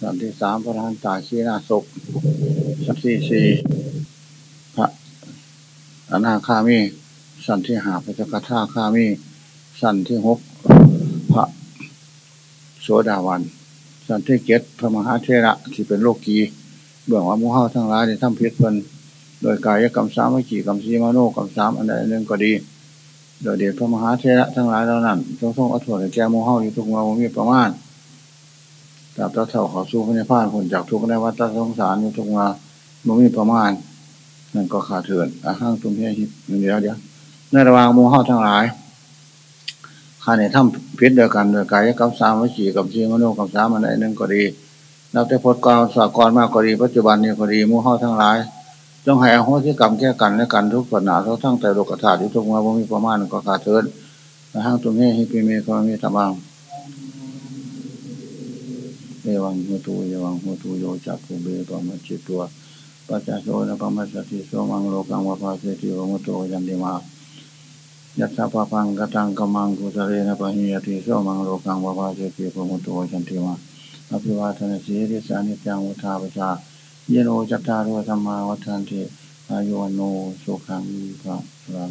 สันที่สามพระทานตาชีนาศกสันที่สี่พระอนาคามี สันที่หาพระจักรท่าคามี สันที่หกพระโสดาวัน สันที่เกตพระมหาเทระที่เป็นโลกีเบื้องว่ามูเฮาทั้งหลายในถ้ำเพียรเพลินโดยกายกรรมสามวิจิกรรมสีมาโนกรรมสามอันใดหนึ่งก็ดี โดยเดชพระมหาเทระทั้งหลายเหล่านั้นทรงทรงอัตถแก่มูเฮาอยู่ทุกเมื่อมีประมาณ ราบเท่าเท่าเขาสู้พระนิพพานผลจากทุกในวัฏสงสารอยู่ทุกมาบ่มีประมาณ นั่นก็ขาดเถื่อนอาห้างตุ้มเฮียฮิตเดียวเดียวในระหว่างมูเฮาทั้งหลายข้าในถ้ำพิษเดียวกันโดยกายกับสามวิจีกับชีมโนกับสามอันใดหนึ่งก็ดีนับแต่พจน์กาวสากรมากก็ดีปัจจุบันนี้ก็ดีมูเฮาทั้งหลายจงให้อโหสิกรรมแก้กันและกันทุกปัญหาทั้งทั้งแต่โลกธาตุที่ทุกมาบ่มีประมาณก็ขาดเถื่อนอาห้างตุ้มเฮียฮิตปีเมฆมีธรรมัง เอวังหัวตูเอวังหัวตูโยจักภูเบปมัจจิตัวปัจจโสนะปมัสสติโสมังโลกังวภาเสติวมุโตยันติมายัตถาปพังกตังกมังกุสเรนะปะหิยติโสมังโลกังวภาเสติวมุโตยันติมาอภิวาทนาสีริสานิจังวุธาปชาเยโนจัตตารุธรรมาวัฏันติอายุวโนสุขังพระรัง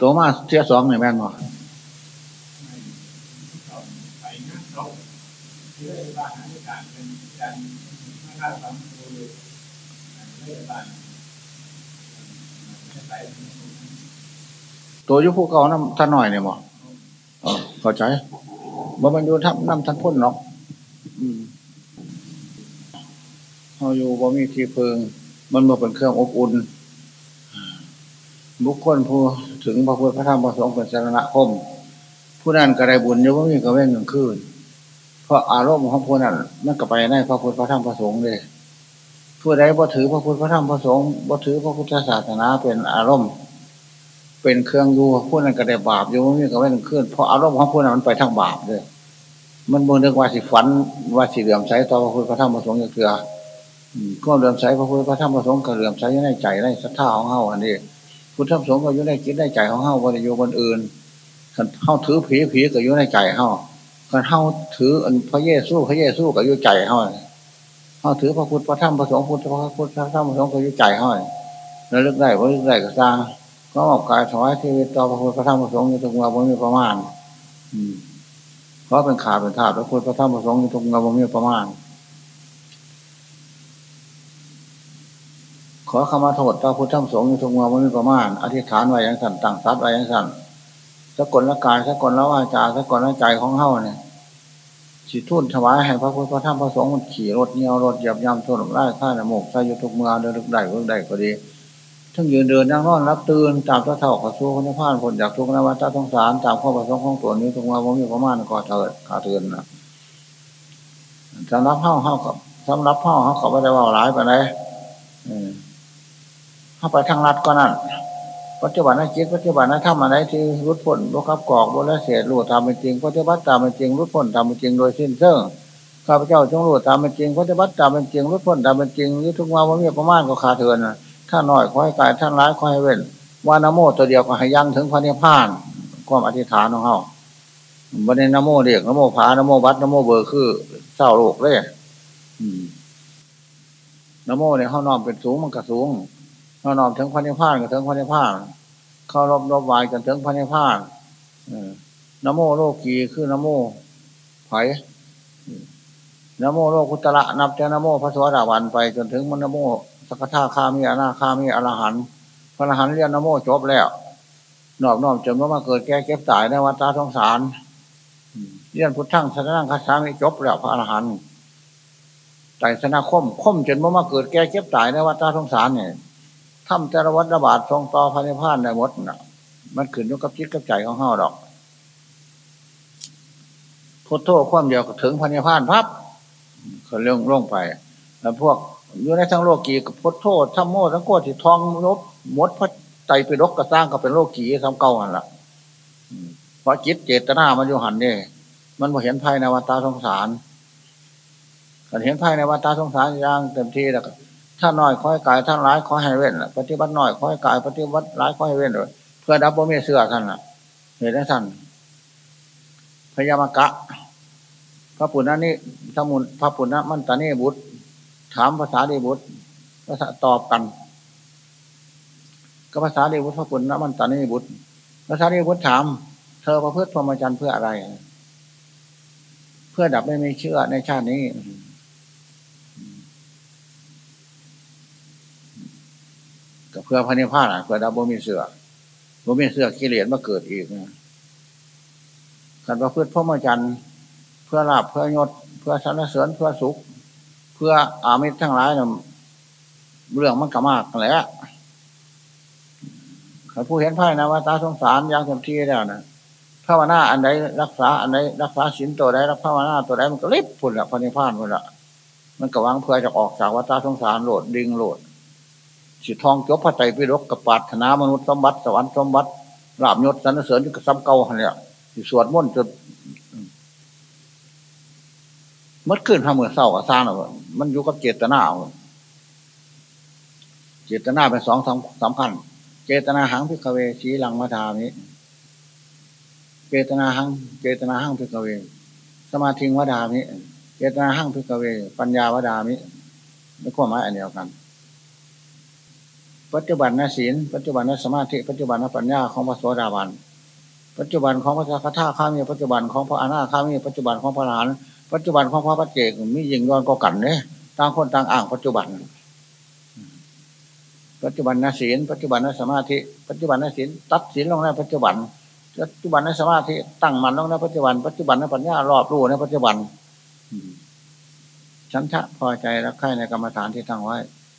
ตัวมาเทียสองเนี่ยแม่นบ่ ตัวยุคเก่าน้ำท่านหน่อยเนี่ยบ่เข้าใจบ่มันอยู่ทับน้ำท่านพ่นหรอกเราอยู่บ่มีที่เพิงมันบ่เป็นเครื่องอบอุ่นบุคคลผู้ถึงพระพุทธพระธรรมพระสงฆ์เป็นสารณคม ผู้นั้นก็ได้บุญยู่ว่มีกระเว้นหนึ่งคืน เพราะอารมณ์ของผู้นั้นมันก็ไปในพระพุทธพระธรรมพระสงฆ์เลยผู้ใดบ่ถือพระพุทธพระธรรมพระสงฆ์บ่ถือพระพุทธศาสนาเป็นอารมณ์ เป็นเครื่องอยู่ผู้นั้นก็ได้บาปอยู่ว่ามีกระเว้นหนึ่งคืนเพราะอารมณ์ของผู้นั้นมันไปทางบาปเลยมันบ่นึกว่าสิฝันว่าสิเหลื่อมใสต่อพระพุทธพระธรรมพระสงฆ์อย่างเถื่อก็เหลื่อมใสพระพุทธพระธรรมพระสงฆ์ก็เหลื่อมใสในใจในศรัทธาของเฮาอันนี้พุทธสงฆ์ก็อยู่ในจิตในใจของเฮาบริโยบนอื่นคันเฮาถือผีผีก็อยู่ในใจเฮา คันเฮาถืออันพระเยซูพระเยซูก็อยู่ใจเฮาเฮาถือพระพุทธพระธรรมพระสงฆ์พุทธพระพุทธพระธรรมพระสงฆ์ก็อยู่ใจเฮาแล้วลึกได้บ่ลึกได้ก็สร้างก็ออกกายถวายชีวิตต่อพระพุทธพระธรรมพระสงฆ์อยู่ทุกวันบ่มีประมาณเพราะเป็นขาเป็นธาตุพระพุทธพระธรรมพระสงฆ์อยู่ทุกวันบ่มีประมาณ ขอขมาโทษต่อพุทธธรรมสงฆ์อยู่ทุกเมื่อวันประมาณ อธิษฐานไว้ยังสั่นตั้งทรัพย์ไว้ยังสั่น สกลละกายสกลละวาจาสกลละใจของเฮาเนี่ยสิทุ่นถวายให้พระพุทธพระธรรมพระสงฆ์มันขี่รถเงี้ยวรถเหยียบย่ำทุนไล่ข้าหนมกใส่ยุทุกเมื่อเดินลึกได้เพิ่งได้ก็ดีทั้งยืนเดินนั่งนอนรับตื่นตามพระเท่าขอสู้คนพานผลจากทุกนวัตสงสารตามข้อประสงค์ของตัวนี้ทุกเมือวันมีประมาณก็เถิดขาเตือนนะสำรับเฮาเฮากับสำรับเฮาเฮาเขาไม่ได้ว่าหลายไปไหนเข้าไปทางรัดก็นั่น ปัจจุบันนั้นจิตปัจจุบันนั้นทำอะไรที่รุดพ้นรุกับกอกบุรเสียรู้ตามเป็นจริงปฏิบัติตามเป็นจริงรุดพ้นตามเป็นจริงโดยสิ้นเชิงข้าพเจ้าจงรู้ตามเป็นจริงปฏิบัติตามเป็นจริงรุดพ้นตามเป็นจริงยุทุกมาว่ามีประมาณก็ขาดเถือนถ้าหน่อยขอให้กายท่านร้ายขอให้เว้นว่านโมตัวเดียวก็ให้ยั่งถึงพระนิพพาน ความอธิษฐานของเขาบันในนโมเรียกนโมผานโมวัดนโมเบอร์คือเศร้าโลกเลยนโมเนี่ยเขานอมเป็นสูงมันก็สูง เรานอมถึงพระนิพพานก็ถึงพระนิพพานเข้ารบรบวายกันถึงพระนิพพานนโมโลกีคือนโมไผ่นโมโลกุตระนับแต่นโมพระสวัสดิวันไป จนถึงมันนโมสกทาคามีอนาคามีอรหันพระอรหันต์เรียนนโมจบแล้วนอบน้อมจนว่ามาเกิดแก่เก็บตายในวัฏสงสารเรียนพุทธังสนังคัสามิจบแล้วพระอรหันต์ไตรสนาคมคมจนว่ามาเกิดแก่เก็บตายในวัฏสงสารเนี่ย ทำจารวัตระบาดทรงต่อพันิพานได้หมดนะมันขึ้นอยู่กับจิตกับใจของเฮาดอกพุทโธความเดียวถึงพันิพานพับเขาเรื่องล่งไป แล้วพวกอยู่ในทั้งโลกีกับพุทโธทั้งโมทั้งโกที่ทองลบมดพระไตไปรกกระสร้างก็เป็นโลกีทำเก่าหันละเพราะจิตเจตนามันอยู่หันเนี่ยมันมาเห็นภายในวัฏสงสารเห็นภายในวัฏสงสารอย่างเต็มที่แล้ว ถ้าน้อยคอยกายท่าร้ายคอยให้เว้นปฏิบัติน้อยคอยกาย ปฏิบัติร้ายคอยให้เว้นเลยเพื่อดับบ่มีเสื้อท่านล่ะเห็นได้ท่านพยามกะ พระปุณณนี่สมุนพระปุณณมันตานีบุตร ถามภาษาดีบุตรภาษาตอบกันก็ภาษาดีบุตรพระปุณณมันตานีบุตรภาษาดีบุตรถาม เธอประพฤติพรหมจรรย์เพื่ออะไร เพื่อดับไม่มีเชื่อในชาตินี้ ก็เพื่อพระนิพพานเพื่อดับบ่มีเสือบ่มีเสือกิเลสมาเกิดอีกนะการประพฤติพรหมจรรย์เพื่อลาบเพื่อยศ เพื่อสรรเสริญเพื่อสุข เพื่ออามิตรทั้งหลายนะเรื่องมันก็มากแหละเขาผู้เห็นไพ่นะว่าตาสงสารอย่างเต็มที่แล้วนะภาวนาอันใดรักษาอันใดรักษาศีลตัวใดรักภาวนาตัวใดมันก็รีบพุ่นละพระนิพพานพุ่นละมันก็วางเพื่อจะออกจากวัฏสงสารโหลดดึงโหลด สิทองจบพระไตรปิฎกกับปาถนามนุษย์สมบัติสวรรค์สมบัติลาบยศสรรเสริญกับซ้ำเก่าเนี่ยสวดมนต์จนมัดขึ้นพระเมื่อเศร้ากับซานมันอยู่กับเจตนาเจตนาเป็นสองสำคัญ เจตนาหังพิกเวชีลังมาทามิเจตนาหัง เจตนาหังพิกเว สมาธิวดามิ เจตนาหังพิกเว ปัญญาวดามิไม่ข้อหมายอันเดียวกัน ปัจจุบันนศีลปัจจุบันนสมาธิปัจจุบันนปัญญาของพระโสดาบันปัจจุบันของพระสักทาข้ามีปัจจุบันของพระอนาข้ามีปัจจุบันของพระหลานปัจจุบันของพระปัจเจกมียิงย้อนก็กันเนี่ยต่างคนต่างอ่างปัจจุบัน ปัจจุบันนศีลปัจจุบันนสมาธิปัจจุบันนศีลตัดศีลลงในปัจจุบัน ปัจจุบันนสมาธิตั้งมันลงในปัจจุบัน ปัจจุบันนปัญญารอบรู้ในปัจจุบันฉันทะพอใจรักใคร่ในกรรมฐานที่ตั้งไว้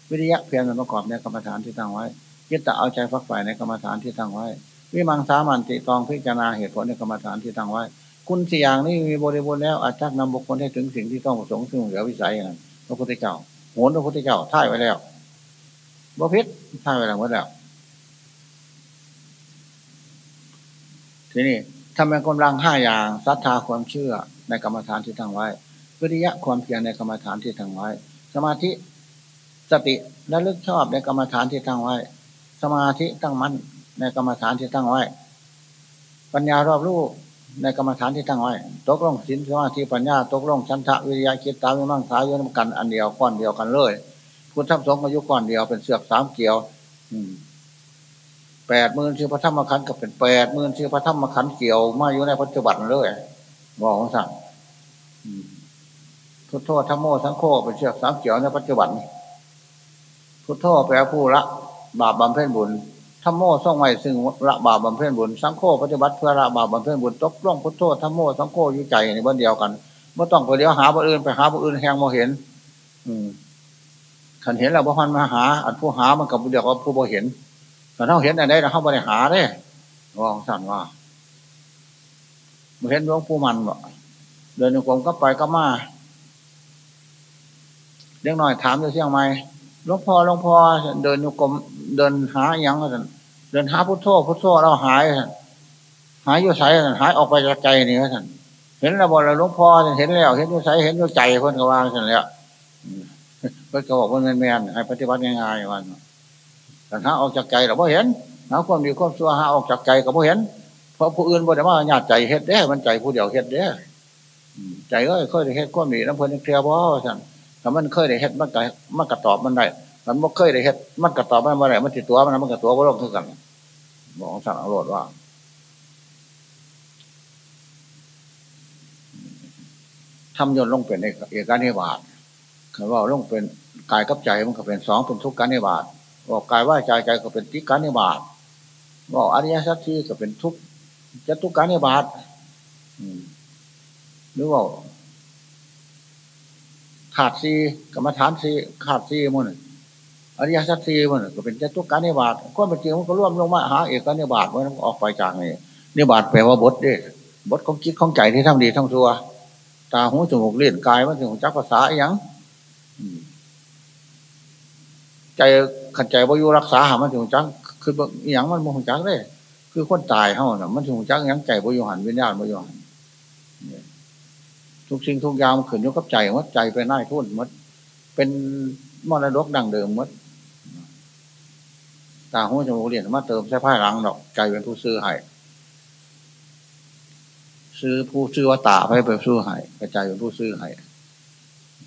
วิริยะเพียรประกอบในกรรมฐานที่ตั้งไว้ยึดต่เอาใจฟักฝ่ายในกรรมฐานที่ตั้งไว้ วิมังสามันติตองพิจารณาเหตุผลในกรรมฐานที่ตั้งไว้ คุณสี่อย่างนี้มีบริบูรณ์แล้วอาจจะนำบุคคลให้ถึงสิ่งที่ต้องประสงค์ซึ่งเหลือวิสัยอย่างนั้นพระพุทธเจ้าโหนพระพุทธเจ้าท่ายไว้แล้วบ่พิษท่ายไว้แล้วหมดแล้วทีนี้ทำเป็นกำลังห้าอย่างศรัทธาความเชื่อในกรรมฐานที่ตั้งไว้วิริยะความเพียรในกรรมฐานที่ตั้งไว้ สมาธิ สติและลึกชอบในกรรมฐานที่ตั้งไว้ สมาธิตั้งมั่นในกรรมฐานที่ตั้งไว้ ปัญญารอบรู้ในกรรมฐานที่ตั้งไว้ตกลงสินสมาธิปัญญาตกลงชันทะวิริยะคิดตามวิมังสายนกันอันเดียวก้อนเดียวกันเลยพุทธสงฆ์อายุก้อนเดียวเป็นเสือกสามเกี่ยวแปดหมื่นชื่อพระธรรมขันธ์ก็เป็นแปดหมื่นชื่อพระธรรมขันธ์เกี่ยวมาอยู่ในปัจจุบันเลยบอกสั่งทุทโทษธรรมโมสังโฆเป็นเชือกสามเกี่ยวในปัจจุบัน พุทโธแปลผู้ละบาปบำเพ็ญบุญธรรมโมส่งไว้ซึ่งละบาปบำเพ็ญบุญ สังโฆปฏิบัติเพื่อละบาปบำเพ็ญบุญตกล่องพุทโธธรรมโมสังโฆอยู่ใจในบ้านเดียวกันเมื่อต้องไปเดียวหาบุอื่นไปหาบุอื่นแหงโมเห็น อืมขันเห็นเราบุพันมาหา อันผู้หามันกับเดียวกับผู้บ่เห็นแต่ถ้าเห็นอะไรเราเข้าไปหาได้วองสั่นว่าเห็นหลวงปู่มันบ่เดินโยกมก็ไปก็มาเล็กน้อยถามอยู่เสียงไหม หลวงพ่อหลวงพ่อเดินอยู่กรมเดินหาอย่าสันเดินหาพุทโธพุทโธเราหายหายอยู่ใสหายออกไปจากใจนี่ท่านเห็นระบบหลวงพ่อเห็นแล้วเห็นอยู่ใสเห็นอยู่ใจคนก็วางสันแล้วเพื่อนก็บอกว่าแมนแมนให้ปฏิบัติง่ายๆวันแต่หาออกจากใจเราไม่เห็นหาความดีความชั่วหาออกจากใจก็ไม่เห็น เพราะผู้อื่นบ่ได้มาญาติใจเฮ็ดเด้ มันใจผู้เดียวเฮ็ดเด้ใจก็คยได้เฮ็ดความดีน้ำเพลินเพียบ่สัน ถ้ามันเคยได้เฮ็ดมันก็มันก็ตอบมันได้มันบ่เคยได้เฮ็ดมันก็ตอบมันบ่ได้มันติดตัวมันมันก็ตัวบ่ลงเท่ากันบอกสั่งอรรถว่าทำยนลงเป็นเอกการนิบาตคือว่าลงเป็นกายกับใจมันก็เป็นสองเป็นทุกการนิบาตบอกกายว่าใจใจก็เป็นทิการนิบาตบอกอริยสัจที่ก็เป็นทุกจะทุกการนิบาตหรือว่า ขาดซีกรรมฐานซีขาดซีมันอริยสัจซีมันก็เป็นเจ้าตุการนิบาตก็เป็นจริงมันก็ร่วมลงมาหาเอกนิบาตมันออกไปจากนี่นิบาตแปลว่าบทเด้บทของคิดของใจที่ทำดีทั้งตัวตาหูจมูกเลี้ยงกายมันถึงจักภาษาอย่างใจขัดใจว่าอยู่รักษาหามันถึงจักคืออย่างมันมันจักเลยคือคนตายเท่าน่ะมันถึงจักยังใจว่าอยู่หันวิญญาณว่าอยู่หัน ทุกสิ่งทุกอย่างมันขึ้นอยู่กับใจมัดใจเป็นน่ายทุ่นมัดเป็นมรดกดังเดิมมัดตาหูจมูกเรียนมาเติมใช้ผ้าหลังดอกใจเป็นผู้ซื้อให้ซื้อผู้ซื้อว่าตาไปไปซื้อให้กระจายเป็นผู้ซื้อให้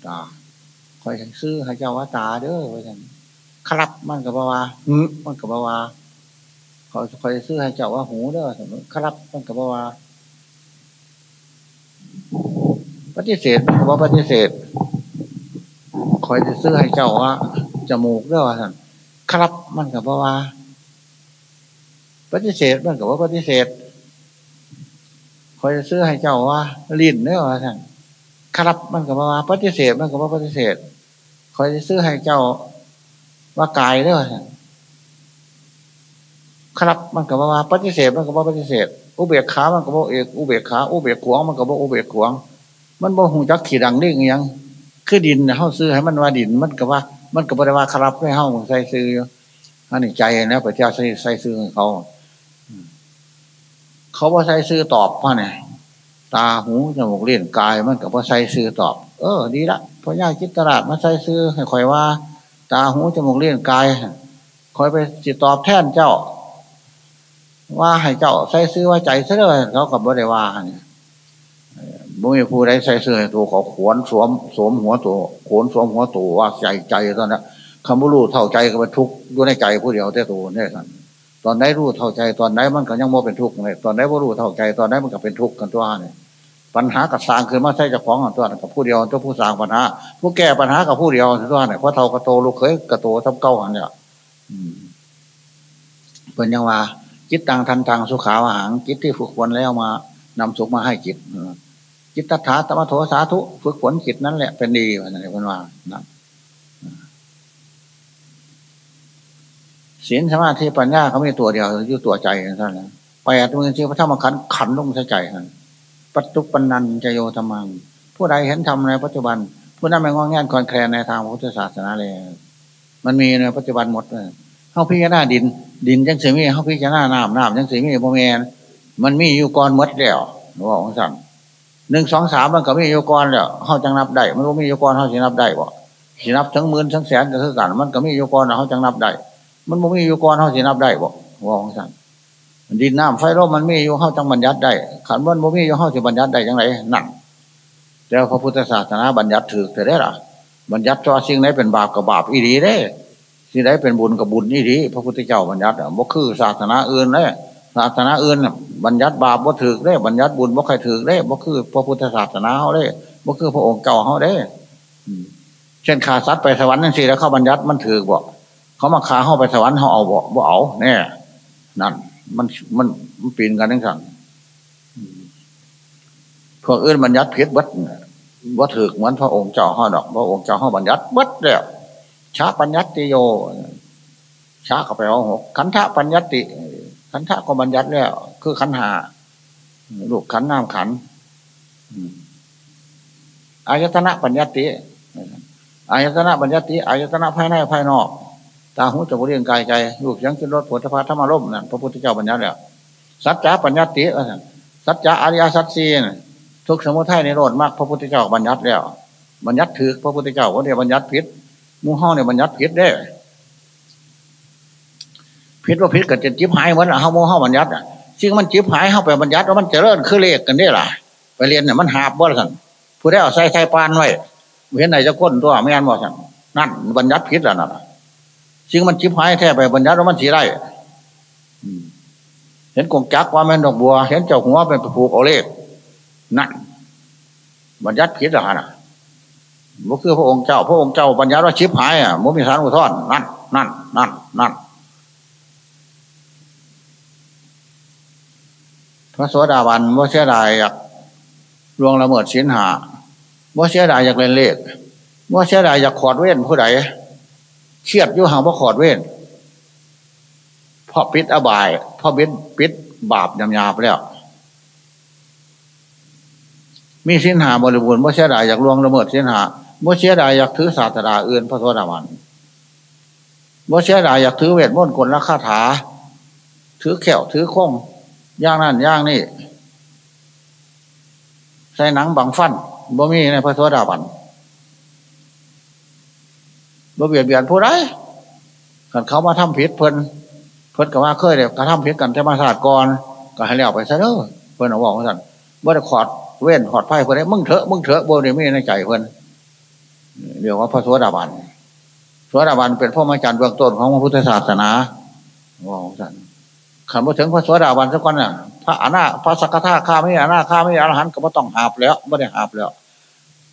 ตาคอยซื้อให้เจ้าว่าตาเด้อไว้ท่านครับมันกับบาวาหืมมันกับบาวาคอยคอยซื้อให้เจ้าว่าหูเด้อสมมติครับมันกับบาวา ปฏิเสธมันกับว่าปฏิเสธคอยจะซื้อให้เจ้าว่าจมูกเด้อท่านครับมันกับว่า ปฏิเสธมันกับว่าปฏิเสธคอยจะซื้อให้เจ้าว่าลิ้นเด้อท่านครับมันกับว่า ปฏิเสธมันกับว่าปฏิเสธคอยจะซื้อให้เจ้าว่ากายเด้อท่านครับมันกับว่า ปฏิเสธมันกับว่าปฏิเสธอุเบกขามันกับว่าเอกอุเบกขาอุเบกขวงมันกับว่าอุเบกขวง มันบ่หูจักขี่ดังนี่องยังคือดินเข้าซื้อให้มันว่าดิน มันกับว่า มันกับว่าครับไม่เข้าใส่ซื้ออันนี้ใจนะพระเจ้าใส่ใส่ซื้อเขา เขาว่าใส่ซื้อตอบพ่อเนี่ยตาหูจมูกเลี้ยงกาย มันกับว่าใส่ซื้อตอบ เออ ดีละพระญาจิตตลาดมาใส่ซื้อให้คอยว่า ตาหูจมูกเลี้ยงกายคอยไปจิตตอบแทนเจ้า ว่าให้เจ้าใส่ซื้อว่าใจซะเลยเขากับบริวาเนี่ย บุญผู้ใดใส่เสื้อตัวเขาขวนสวมสวมหัวตัวขวนสวมหัวตัวว่าใจใจตอนนั้นคำว่ารู้เท่าใจก็เป็นทุกข์อยู่ในใจผู้เดียวแต่ตัวเนี่ยสันตอนไหนรู้เท่าใจตอนไหนมันก็ยังโมเป็นทุกข์เลยตอนไหนว่ารู้เท่าใจตอนไหนมันก็เป็นทุกข์กันตัวเนี่ยปัญหากับสางคือมาใช่จะของตัวกับผู้เดียวตัวผู้สางปัญหา ผู้แก้ปัญหากับผู้เดียวตัวเนี่ยเพราะเท่ากระโตลูกเคยกระโตทับเก้าอันเนี่ยเป็นยังว่าจิตตังทันตังสุขาวหังจิตที่ฝึกฝนแล้วมานำสุขมาให้จิต จิตตถาตมโทสาธุ ฝึกฝนจิตนั่นแหละเป็นดีวันนี้คนว่านะศีลสมาธิปัญญาเขาไม่ตัวเดียวอยู่ตัวใจนั่นแหละไปอัตมือที่พระธรรมขันขันลงใส่ใจขันปัจจุปันนันจโยธรรมัง ผู้ใดเห็นธรรมในปัจจุบัน ผู้นั้นไม่งอแงนคอนแคลนในทางพุทธศาสนาเลย มันมีในปัจจุบันหมดเลยเขาพิจารณาดิน ดินยังสีมีเข้าพิจารณาน้ำน้ำยังสีมีโมเมนมันมีอยู่ก่อนมดแล้วบอกของสั่ง หนึ่งสองสามมันก็มีอยู่ก่อนแล้วเขาจังนับได้มันก็มีอยู่ก่อนเขาสินับได้บ่สินับทั้งหมื่นทั้งแสนก็คือกันมันก็มีอยู่ก่อนเขาจังนับได้ มันบ่มีอยู่ก่อนเขาสินับได้บ่บอกของสั่งดินน้ำไฟลมมันมีอยู่เข้าจังบัญญัติได้ขันมันบ่มีอยู่เข้าจะบัญญัติได้ยังไงนั่งแต่พระพุทธศาสนาบัญญัติถือแต่ได้หรอบัญญัติว่าสิ่งไหนเป็นบาปกับบาปอีดีได้สิ่งไหนเป็นบุญกับบุญอีดี พระพุทธเจ้าบัญญัติบ่คือศาสนาอื่นเลย ศาสนาอื่นบัญญัติบาปบ่ถือได้บัญญัติบุญบ่ใครถือได้บ่คือ พระพุทธศาสนาเขาได้บ่คือพระองค์เก่าเขาได้เช่นขาสัตว์ไปสวรรค์นั่นสิแล้วเข้าบัญญัติมันถือบ่เขามาขาเข้าไปสวรรค์เขาเอาบ่บ่เอาเนี่ยนั่นมันมันมันปีนกันทั้งสั่งพวกอื่นบัญญัติเพียรบัดว่าถือเหมือนพระองค์เจ้าห้าดอกพระองค์เจ้าห้าบัญญัติบัดแล้วช้าปัญญัติโยช้าเข้าไปเอาหกขันธะปัญญัติ ขันธะก็บัญญัติแล้ว คือขันหาลูกขันน้ำขันอายตนะปัญญัติอายตนะปัญญัติอายตนะภายในภายนอกตาหูจมูกเลี้ยงกายใจลูกยังกินรถผลพาธรรมารมนั่นพระพุทธเจ้าบัญญัติแล้วสัจจะปัญญัติสัจจะอริยสัจสีนทุกสมุทัยในโลดมากพระพุทธเจ้าบัญญัติแล้วบัญญัติถือพระพุทธเจ้าว่าเดี๋ยวบัญญัติผิดมูห้องเนี่ยบัญญัติผิดได้ ผิดว่าผิดกับจะจิบหายเหมือนเฮาโมห้าบัญญัติอะซึ่งมันจิบหายเข้าไปบัญญัติแล้วมันเจริญคือเลขกันได้หรอไปเรียนเนี่ยมันหาบบ่สั่นผู้ได้เอาใส่ใส่ปานไว้เห็นไหนจะก้นตัวไม่งันบ่สั่นนั่นบัญญัติผิดแล้วนั่นสิ่งมันจิบหายแท้ไปบัญญัติแล้วมันสีไรเห็นกงจักว่าแม่นดอกบัว เห็นเจ้าหัวเป็นผูกเอาเลขนั่นบัญญัติผิดหรอนะบ่คือพระองค์เจ้า พระองค์เจ้าบัญญัติว่าชิบหายอะมุมีสารอุทธรนั่นนั่นนั่นนั่น พระสวสดาบันว่าเสียดายอยากลวงละเมิดสินหาว่าเสียดายอยากเล่นเลขว่าเสียดายอยากขอดเว้นผู้ใดเครียดยุ่ห่างว่าขอดเว้นเพราะปิดอบายเพราะปิดปิดบาปยำยาไปแล้ว มีสินหาบริบูรณ์ว่าเสียดายอยากลวงละเมิดสินหาว่าเสียดายอยากถือศาสนาอื่นพระสวสดาบันว่าเสียดายอยากถือเวทมนต์กลละคาถา ถือแขวถือคง ย่างนั่นย่างนี่ใส่หนังบังฟันบ่มีในพระสวสดาบันบ่เบียดเบียนผู้ใดกันเขามาทำผิดเพิ่นเพิ่นกับว่าเคยเดี๋ยวกระทำผิดกันแต่มาศาสตร์ก่อนก็ให้เลี้ยวไปซะเด้อเพิ่นเอาบอกว่าสั่นว่าจะขอดเว้นขอดไพ่คนนี้มึงเถอะมึงเถอะโบเดมีในใจเพื่อนเรียกว่าพระสวสดาบันสวสดาบันเป็นพ่อมาจารย์เบื้องต้นของพระพุทธศาสนาว่าของสัน ขันมาถึงพระสวสดาบันสักวันน่ะพระอนาพระสักทาข้าไม่อนาข้าไม่อรหันก็ไม่ต้องหาบแล้วไม่ได้หาบแล้ว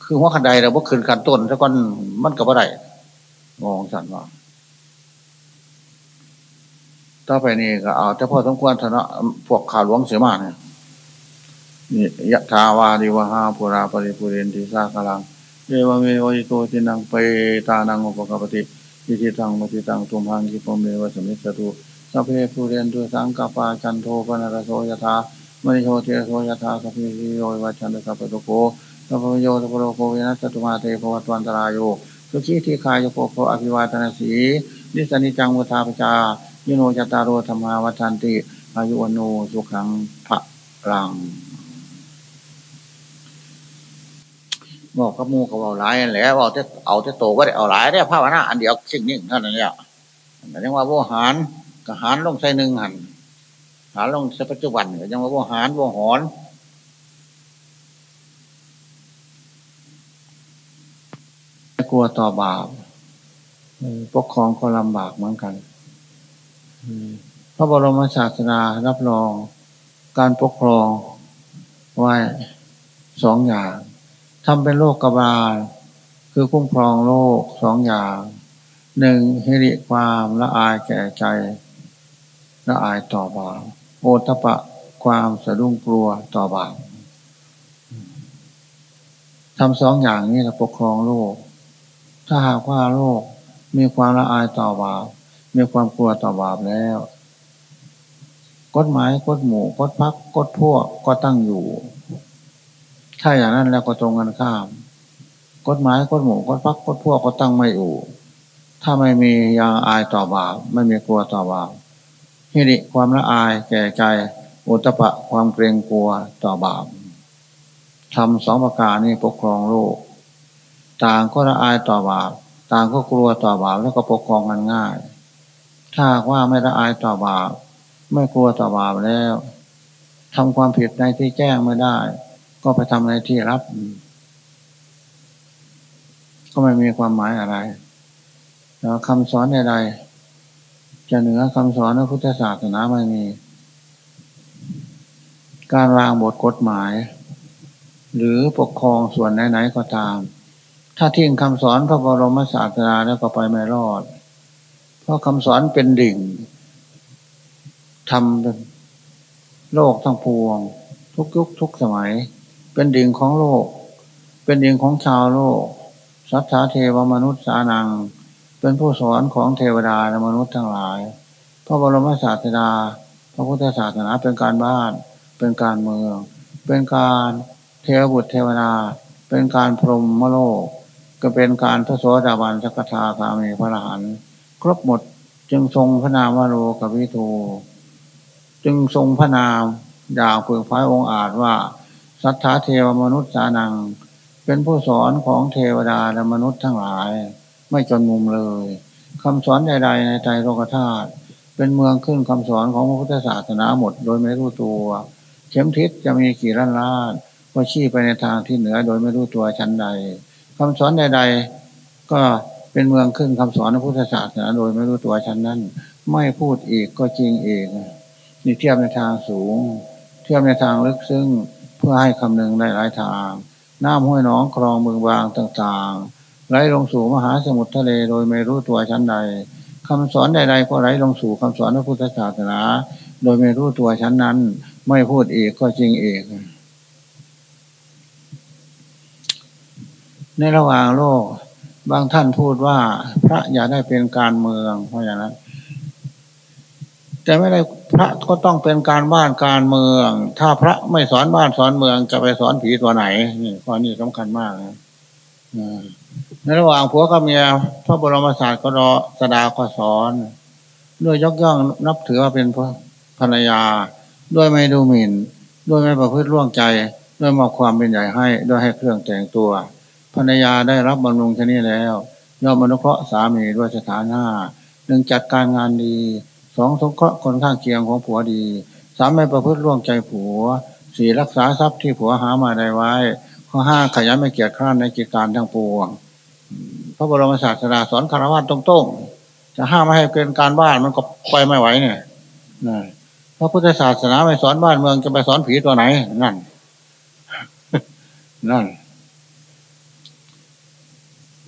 คือหัวขันใดเราบ่ขึ้นขันต้นสักวันมันก็บ่ได้งงสันว่าต่อไปนี้ก็เอาแต่พ่อสมควรเถอะพวกข่าวหลวงเสียมาเนี่ยนี่ยถาวาริวหาปูราปริปูเรนติสาครังเอวเมว อิโต ทินนังเปตานังอุปกัปปติ อิจฉิตัง ปัตถิตังตุมหัง ขิปปเมวสมิชฌตุ สัพเพปูเรนตุสังกัปปาจันโทปัณณรโสยถามณิโชติรโสยถาสัพพีติโย วิวัชชันตุ สัพพโรโค วินัสสตุมาเตภวัตวันตราโยสุขีที่คายโปโพอภิวาทนาสีนิสนิจังมุทาปจายิโนจตารโรธรรมาวัฏันติอายุวโนสุขังพระรังบอกกับมูกับเอาหลายแล้วเอาแต่เอาแต่โตก็ได้เอาหลายได้ภาวนาอันเดียวสิ่งนี้เท่านั้นเนี่ยแต่ยังว่าโวหารกับ หารลงใส่หนึ่งหันหารลงใส่ปัจจุบันยังว่าหารโวหอนกลัวต่อบาปปกครองก็ลำบากเหมือนกันพระบรมศาสดารับรองการปกครองไว้สองอย่างทำเป็นโลกกบาล คือคุ้มครองโลกสองอย่างหนึ่งฮิริความละอายแก่ใจ ละอายต่อบาปโอตปะความสะดุ้งกลัวต่อบาปทำสองอย่างนี้เราปกครองโลก ถ้าหากว่าโลกมีความละอายต่อบาปมีความกลัวต่อบาปแล้วกฎหมายกฎหมู่กฎพักกฎพวกก็ตั้งอยู่ ถ้าอย่างนั้นแล้วก็ตรงกันข้าม กฎหมายกฎหมู่กฎพักกฎพวกก็ตั้งไม่อยู่ ถ้าไม่มียางอายต่อบาปไม่มีกลัวต่อบาป ฮิริความละอายแก่ใจอุตปะความเกรงกลัวต่อบาปทำสองประการนี้ปกครองโลก ต่างก็ละอายต่อบาป ต่างก็กลัวต่อบาปแล้วก็ปกครองกันง่าย ถ้าว่าไม่ละอายต่อบาป ไม่กลัวต่อบาปแล้วทำความผิดในที่แจ้งไม่ได้ ก็ไปทำในที่รับ ก็ไม่มีความหมายอะไรแล้วคำสอนใดๆ จะเหนือคำสอนในพุทธศาสนาไม่มี การวางบทกฎหมาย หรือปกครองส่วนไหนๆก็ตาม ถ้าทิ้งคำสอนพระบรมศาสดาแล้วก็ไปไม่รอด เพราะคำสอนเป็นดิ่งทำโลกทั้งปวง ทุกยุคทุกสมัย เป็นดิ่งของโลก เป็นดิ่งของชาวโลก สัทธาเทวมนุษย์สานัง เป็นผู้สอนของเทวดาและมนุษย์ทั้งหลาย พระบรมศาสดา พระพุทธศาสนาเป็นการบ้าน เป็นการเมือง เป็นการเทวบุตรเทวดา เป็นการพรหมโลก ก็เป็นการพระโสดาบันสักทาคามีพระอรหันต์ครบหมดจึงทรงพระนามวโรกวิทูจึงทรงพระนามดาวเปลือกฟ้าองอาจว่า สัทธาเทวมนุษย์สานัง เป็นผู้สอนของเทวดาและมนุษย์ทั้งหลาย ไม่จนมุมเลยคำสอนใด ๆ ในใจโลกธาตุเป็นเมืองขึ้นคำสอนของพระพุทธศาสนาหมด โดยไม่รู้ตัว เข็มทิศจะมีกี่ล้านล้านก็ชี้ไปในทางที่เหนือโดยไม่รู้ตัวชั้นใดคำสอนใด ๆ ก็เป็นเมืองขึ้นคำสอนพระพุทธศาสนาโดยไม่รู้ตัวฉันนั้น ไม่พูดอีกก็จริงเองนี่เทียบในทางสูง เทียบในทางลึกซึ้งเพื่อให้คำนึงได้หลายทาง น้ำห้วยน้องคลองเมืองบางต่างๆ ไหลลงสู่มหาสมุทรทะเลโดยไม่รู้ตัวชั้นใดคำสอนใดๆก็ไหลลงสู่คำสอนพระพุทธศาสนา โดยไม่รู้ตัวชั้นนั้น ไม่พูดอีกก็จริงเองในระหว่างโลก บางท่านพูดว่าพระอย่าได้เป็นการเมืองเพราะอย่างนั้นแต่ไม่ได้พระก็ต้องเป็นการบ้านการเมือง ถ้าพระไม่สอนบ้านสอนเมืองจะไปสอนผีตัวไหนนี่ข้อนี้สำคัญมากนะ ในระหว่างผัวกับเมียพระบรมศาสตร์ก็รอสดาก็สอนด้วยยกย่องนับถือว่าเป็นภรรยา ด้วยไม่ดูหมิ่น ด้วยไม่ประพฤติร่วงใจ ด้วยมอบความเป็นใหญ่ให้ ด้วยให้เครื่องแต่งตัว ภรรยาได้รับบำรุงชนี้แล้วย่อมมนุเคราะห์สามีด้วยสถานะหนึ่งจัดการงานดีสองสงเคราะห์คนข้างเคียงของผัวดีสามไม่ประพฤติร่วงใจผัวสี่รักษาทรัพย์ที่ผัวหามาได้ไว้ข้อห้าขยันไม่เกียจคร้านในกิจการทั้งปวง พระบรมศาสดาสอนคารวะตรงๆจะห้ามไม่ให้เกินการบ้านมันก็ไปไม่ไหวเนี่ยพระพุทธศาสนาไม่สอนบ้านเมืองจะไปสอนผีตัวไหน นั่น นั่น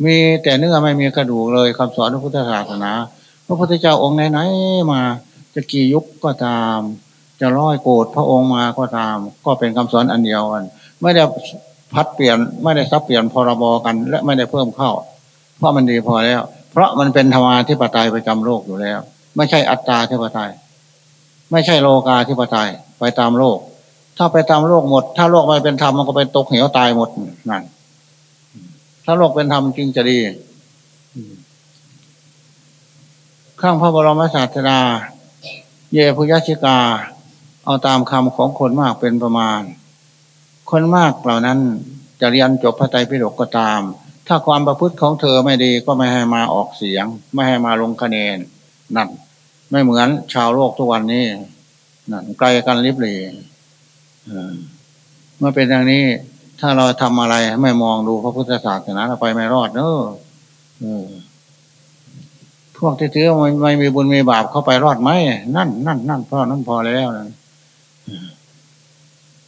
มีแต่เนื้อไม่มีกระดูกเลยคำสอนพระพุทธศาสนา พระพุทธเจ้าองค์ไหนๆมา จะกี่ยุคก็ตาม จะร้อยโกรธพระองค์มาก็ตาม ก็เป็นคำสอนอันเดียวกันไม่ได้ พัดเปลี่ยนไม่ได้ซับเปลี่ยนพรบกัน และไม่ได้เพิ่มเข้า เพราะมันดีพอแล้ว เพราะมันเป็นธรรมาธิปไตยประจำโลกอยู่แล้ว ไม่ใช่อัตตาธิปไตย ไม่ใช่โลกาธิปไตยไปตามโลก ถ้าไปตามโลกหมด ถ้าโลกไม่เป็นธรรมมันก็เป็นตกเหวตายหมดนั่นถ้าโลกเป็นธรรมจริงจะดีข้างพระบรมศาสดาเยพุยชิกา เอาตามคำของคนมากเป็นประมาณ คนมากเหล่านั้นจะเรียนจบพระไตรปิฎกก็ตาม ถ้าความประพฤติของเธอไม่ดีก็ไม่ให้มาออกเสียง ไม่ให้มาลงคะแนนนั่นไม่เหมือนชาวโลกทุกวันนี้นั่นไกลกันลิบหลีเมื่อเป็นอย่างนี้ถ้าเราทำอะไรไม่มองดูพระพุทธศาสนาเราไปไม่รอดเนอะพวกที่ถือไม่ไม่มีบุญมีบาปเข้าไปรอดไหมนั่นนั่นนั่นพราะนั่นพอแล้วนะ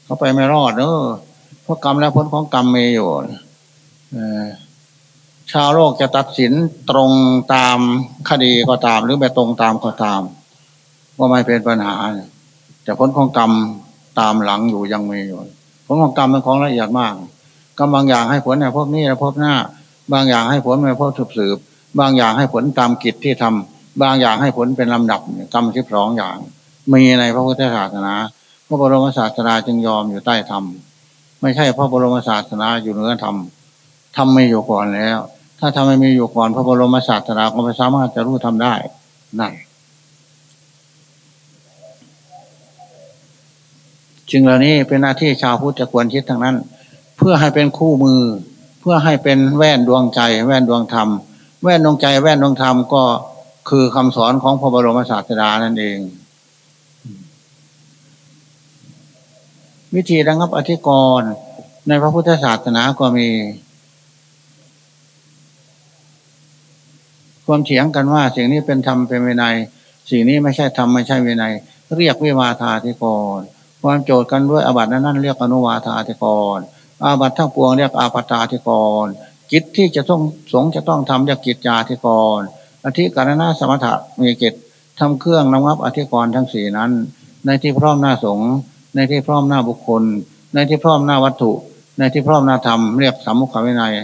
เขาไปไม่รอดเนอะเพราะกรรมและผลของกรรมมีอยู่ชาวโลกจะตัดสินตรงตามคดีก็ตาม หรือไม่ตรงตามก็ตาม ก็ไม่เป็นปัญหาแต่ผลของกรรมตามหลังอยู่ยังมีอยู่ผลของกรรมเป็นของละเอียดมากกรรมบางอย่างให้ผลในพวกนี้และพบหน้า บางอย่างให้ผลในพวกสืบสืบบางอย่างให้ผลตามกิจที่ทำบางอย่างให้ผลเป็นลำดับกรรมสิบสองอย่าง มีในพระพุทธศาสนา พระบรมศาสดาจึงยอมอยู่ใต้ธรรม ไม่ใช่พระบรมศาสนาอยู่เหนือธรรมธรรมไม่อยู่ก่อนแล้ว ถ้าทำไม่มีอยู่ก่อน พระบรมศาสดาก็ไม่สามารถจะรู้ทำได้นั่นจึงเหล่านี้เป็นหน้าที่ชาวพุทธจะควรคิดทั้งนั้น เพื่อให้เป็นคู่มือ เพื่อให้เป็นแว่นดวงใจ แว่นดวงธรรม แว่นดวงใจ แว่นดวงธรรมก็คือคำสอนของพระบรมศาสดานั่นเอง วิธีระงับอธิกรณ์ในพระพุทธศาสนาก็มี ความเถียงกันว่าสิ่งนี้เป็นธรรมเป็นวินัย สิ่งนี้ไม่ใช่ธรรมไม่ใช่วินัย เรียกวิวาทาธิกรความโจทย์กันด้วยอาบัตินั้นเรียกอนุวาทาธิกรอาบัติทั้งปวงเรียกอาปตาธิกรกิจที่จะต้องสงจะต้องทำเรียกกิจจาธิกรอธิการณาสมถะมีกิจทำเครื่องนำงับอธิกรทั้งสี่นั้น ในที่พร้อมหน้าสง ในที่พร้อมหน้าบุคคล ในที่พร้อมหน้าวัตถุ ในที่พร้อมหน้าธรรมเรียกสามุขวินัย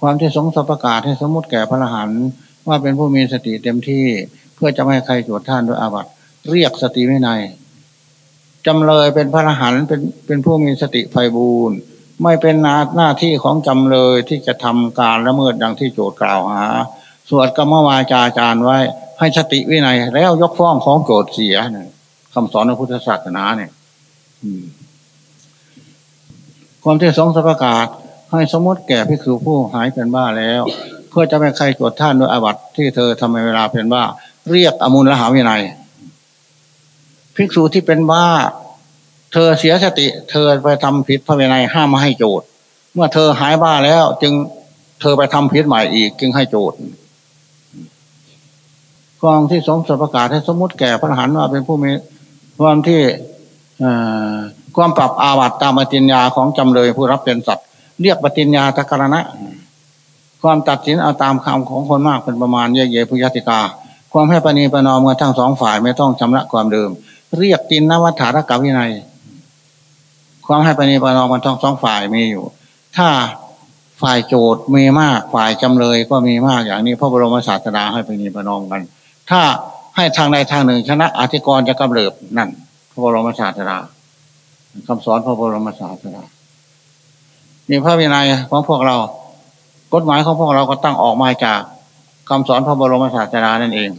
ความที่สงสประกาศให้สมมติแก่พระรหันว่าเป็นผู้มีสติเต็มที่เพื่อจะไม่ให้ใครโจทย์ท่านโดยอาบัติเรียกสติวินัยจำเลยเป็นพระรหันเป็นเป็นผู้มีสติไฟบูรณ์ไม่เป็นนาหน้าที่ของจำเลยที่จะทำการละเมิดดังที่โจทกล่าวหา สวดกรรมวาจาจารย์ไว้ให้สติวินัยแล้วยกฟ้องของโจทเสียคำสอนในพุทธศาสนาเนี่ย ความที่สงสประกาศให้สมมติแก่พิคือผู้หายเป็นบ้าแล้ว เพื่อจะไม่ใครจท่านด้วยอาบัติที่เธอทำในเวลาเป็นบ้า เรียกอมูลละหาวินัยภิกษุที่เป็นบ้า เธอเสียสติ เธอไปทำผิดพระวินัยห้ามไมาให้โจทย์ เมื่อเธอหายบ้าแล้ว จึงเธอไปทำผิดใหม่อีก จึงให้โจทย์กองที่สมสประกาศให้สมมติแก่พระหันว่าเป็นผู้มีความที่ ความปรับอาวัตตามปฏิญญาของจำเลยผู้รับเป็นสัตว์เรียกปฏิญญาตะกรณะ ความตัดสินเอาตามคำของคนมากเป็นประมาณเยเยพุยติกา ความให้ปณีประนอมเมื่อทั้งสองฝ่ายไม่ต้องชำระความเดิม เรียกตินนวัฏฐานกับวินัย ความให้ปณีประนอมกันทั้งสองฝ่ายมีอยู่ ถ้าฝ่ายโจทย์มีมากฝ่ายจำเลยก็มีมากอย่างนี้พระบรมศาสดาให้ปณีประนอมกัน ถ้าให้ทางใดทางหนึ่งชนะอธิกรจะกำเริบนั่น พระบรมศาสดาคำสอนพระบรมศาสดานี่พระวินัยของพวกเรา กฎหมายของพวกเราก็ตั้งออกมาจากคำสอนพระบรมศาสดานั่นเอง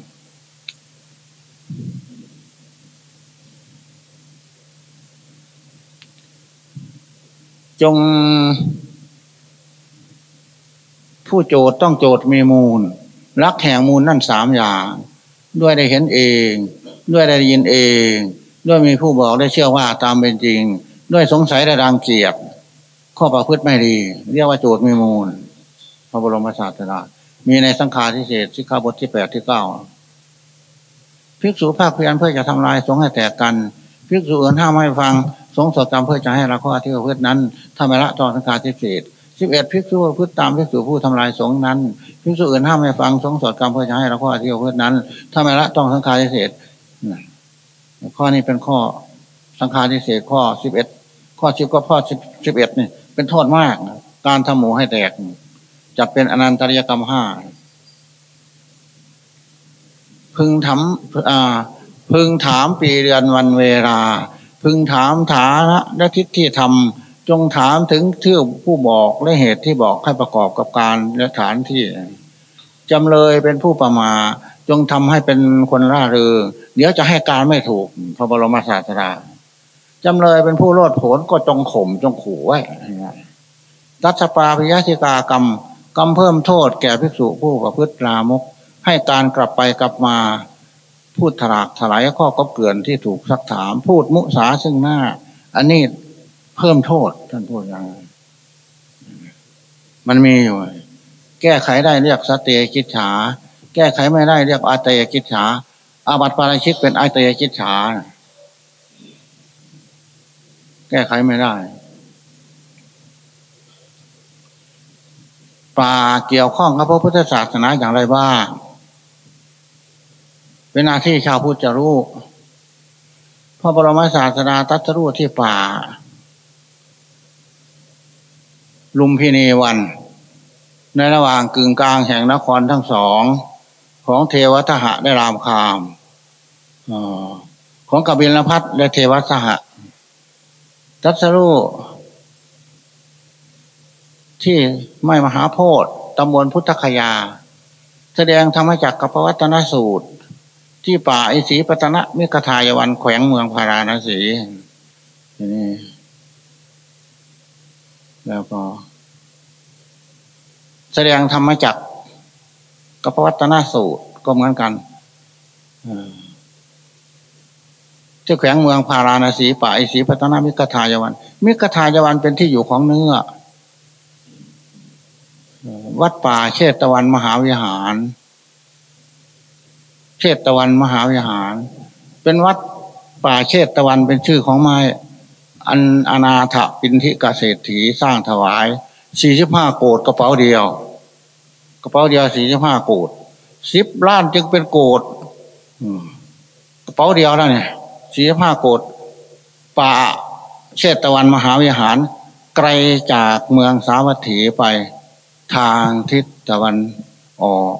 จง ผู้โจทย์ต้องโจทย์มีมูล รักแห่งมูลนั่นสามอย่าง ด้วยได้เห็นเอง ด้วยได้ยินเอง ด้วยมีผู้บอกได้เชื่อว่าตามเป็นจริง ด้วยสงสัยระดังเกียรติข้อประพฤติไม่ดี เรียกว่าโจทย์มีมูล พระบรมศาสดามีในสังฆาทิเศษสิกขาบทที่แปดที่เก้าภิกษุภาคเพียรเพื่อจะทำลายสงให้แตกกันภิกษุอื่นห้ามไม่ฟัง สงสดจำเพื่อจะให้ละข้อที่ประพฤตินั้นทำไมละต่อสังฆาทิเศษสิบเอ็ดภิกษุประพฤติตามภิกษุผู้ทำลายสงนั้นภิกษุอื่นห้ามไม่ฟังสงสอดกรรมเพื่อจะให้ละข้อที่ประพฤตินั้นทำไมละต้องสังฆาทิเศษ ข้อนี้เป็นข้อสังฆาทิเศษข้อสิบเอ็ดข้อสิบก็ข้อสิบสิบเอ็ดนี่เป็นโทษมากการทำหมูให้แตก จะเป็นอนันตริยกรรมห้าพึงทำพึงถามปีเดือนวันเวลา พึงถามฐานะและทิศที่ทำจงถามถึงชื่อผู้บอกและเหตุที่บอกให้ประกอบกับการและฐานที่จำเลยเป็นผู้ประมาจงทำให้เป็นคนร่าเริง เดี๋ยวจะให้การไม่ถูกพระบรมศาสดาจำเลยเป็นผู้โลดโผนก็จงข่มจงขู่ไว้ตัสปาพิยสิกากรรมกรรมเพิ่มโทษแก่ภิกษุผู้ประพฤติลามก ให้การกลับไปกลับมาพูดถลากถลายข้อก็เกินที่ถูกซักถาม พูดมุสาซึ่งหน้า อันนี้เพิ่มโทษท่านพูดอย่างมันมีอยู่ แก้ไขได้เรียกสเตกิจฉา แก้ไขไม่ได้เรียกอาเตยกิจฉา อาบัติปาราชิกเป็นอาเตยกิจฉาแก้ไขไม่ได้ ป่าเกี่ยวข้องกับพระพุทธศาสนาอย่างไรบ้างเป็นหน้าที่ชาวพุทธจะรู้พระบรมศาสดาตัสรู้ที่ป่า ลุมพินีวัน ในระหว่างกึ่งกลางแห่งนครทั้งสอง ของเทวทหะได้รามคามอของกบิลพัทและเทวทหะตัสรู้ที่ไม่มหาโพธิ์ตำบลพุทธคยา แสดงธรรมจักกับวัตนสูตร ที่ป่าอิสีปตนะมิกทายวันแขวงเมืองพาราณสีนี่แล้วก็ แสดงธรรมจักร กับวัตนสูตรก็เหมือนกันที่แขวงเมืองพาราณสีป่าอิสีปตนะมิกทายวัน มิกทายวันเป็นที่อยู่ของเนื้อ วัดป่าเชตตะวันมหาวิหาร เชตตะวันมหาวิหาร เป็นวัดป่าเชตตะวันเป็นชื่อของไม้อันอนาถปินทิกเกษตรถีสร้างถวายสี่สิบห้าโกดกระเป๋าเดียว กระเป๋าเดียวสี่สิบห้าโกดสิบล้านจึงเป็นโกดกระเป๋าเดียวแล้วเนี่ยสี่สิบห้าโกดป่าเชตตะวันมหาวิหาร ไกลจากเมืองสาวัตถีไปทางทิศตะวันออก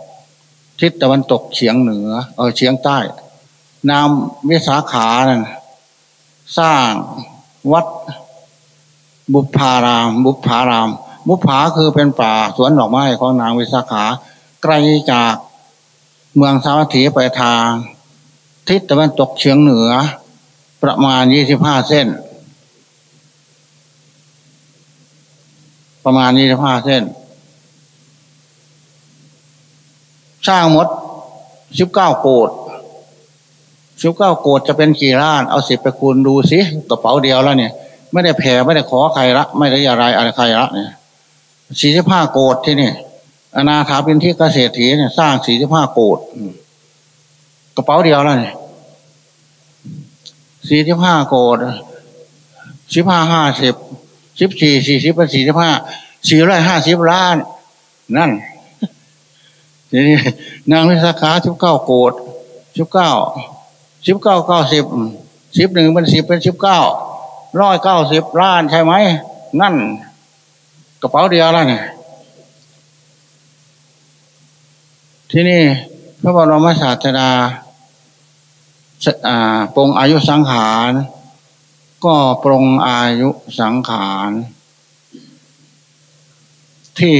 ทิศตะวันตกเฉียงเหนือ เออเฉียงใต้นามวิสาขานั่นสร้างวัดบุพาราม บุพาราม บุพาคือเป็นป่าสวนดอกไม้ของนางวิสาขาไกลจากเมืองสาวัตถีไปทาง ทิศตะวันตกเฉียงเหนือ ประมาณยี่สิบห้าเส้น ประมาณยี่สิบห้าเส้น สร้างมดสิบเก้าโกดสิบเก้าโกดจะเป็นกี่ล้าน เอาสิบไปคูณดูสิกระเป๋าเดียวแล้วเนี่ย ไม่ได้แผ่ไม่ได้ขอใครละ ไม่ได้อะไรอะไรใครละเนี่ย สี่สิบห้าโกดที่นี่อนาถาเป็นที่เกษตรถีเนี่ย สร้างสี่สิบห้าโกดกระเป๋าเดียวแล้วเนี่ยสี่สิบห้าโกดสิบห้าห้าสิบสิบสี่สี่สิบเป็นสี่สิบห้าสี่ร้อยห้าสิบล้าน นั่นทีนี้นางวิสาขาสิบเก้าโกดสิบเก้าสิบเก้าเก้าสิบสิบหนึ่งเป็นสิบเป็นสิบเก้าร้อยเก้าสิบล้านใช่ไหม นั่น กระเป๋าเดียวแล้วเนี่ยที่นี่พระบรมศาสดาปรงอายุสังขาร ก็ปรงอายุสังขาร ที่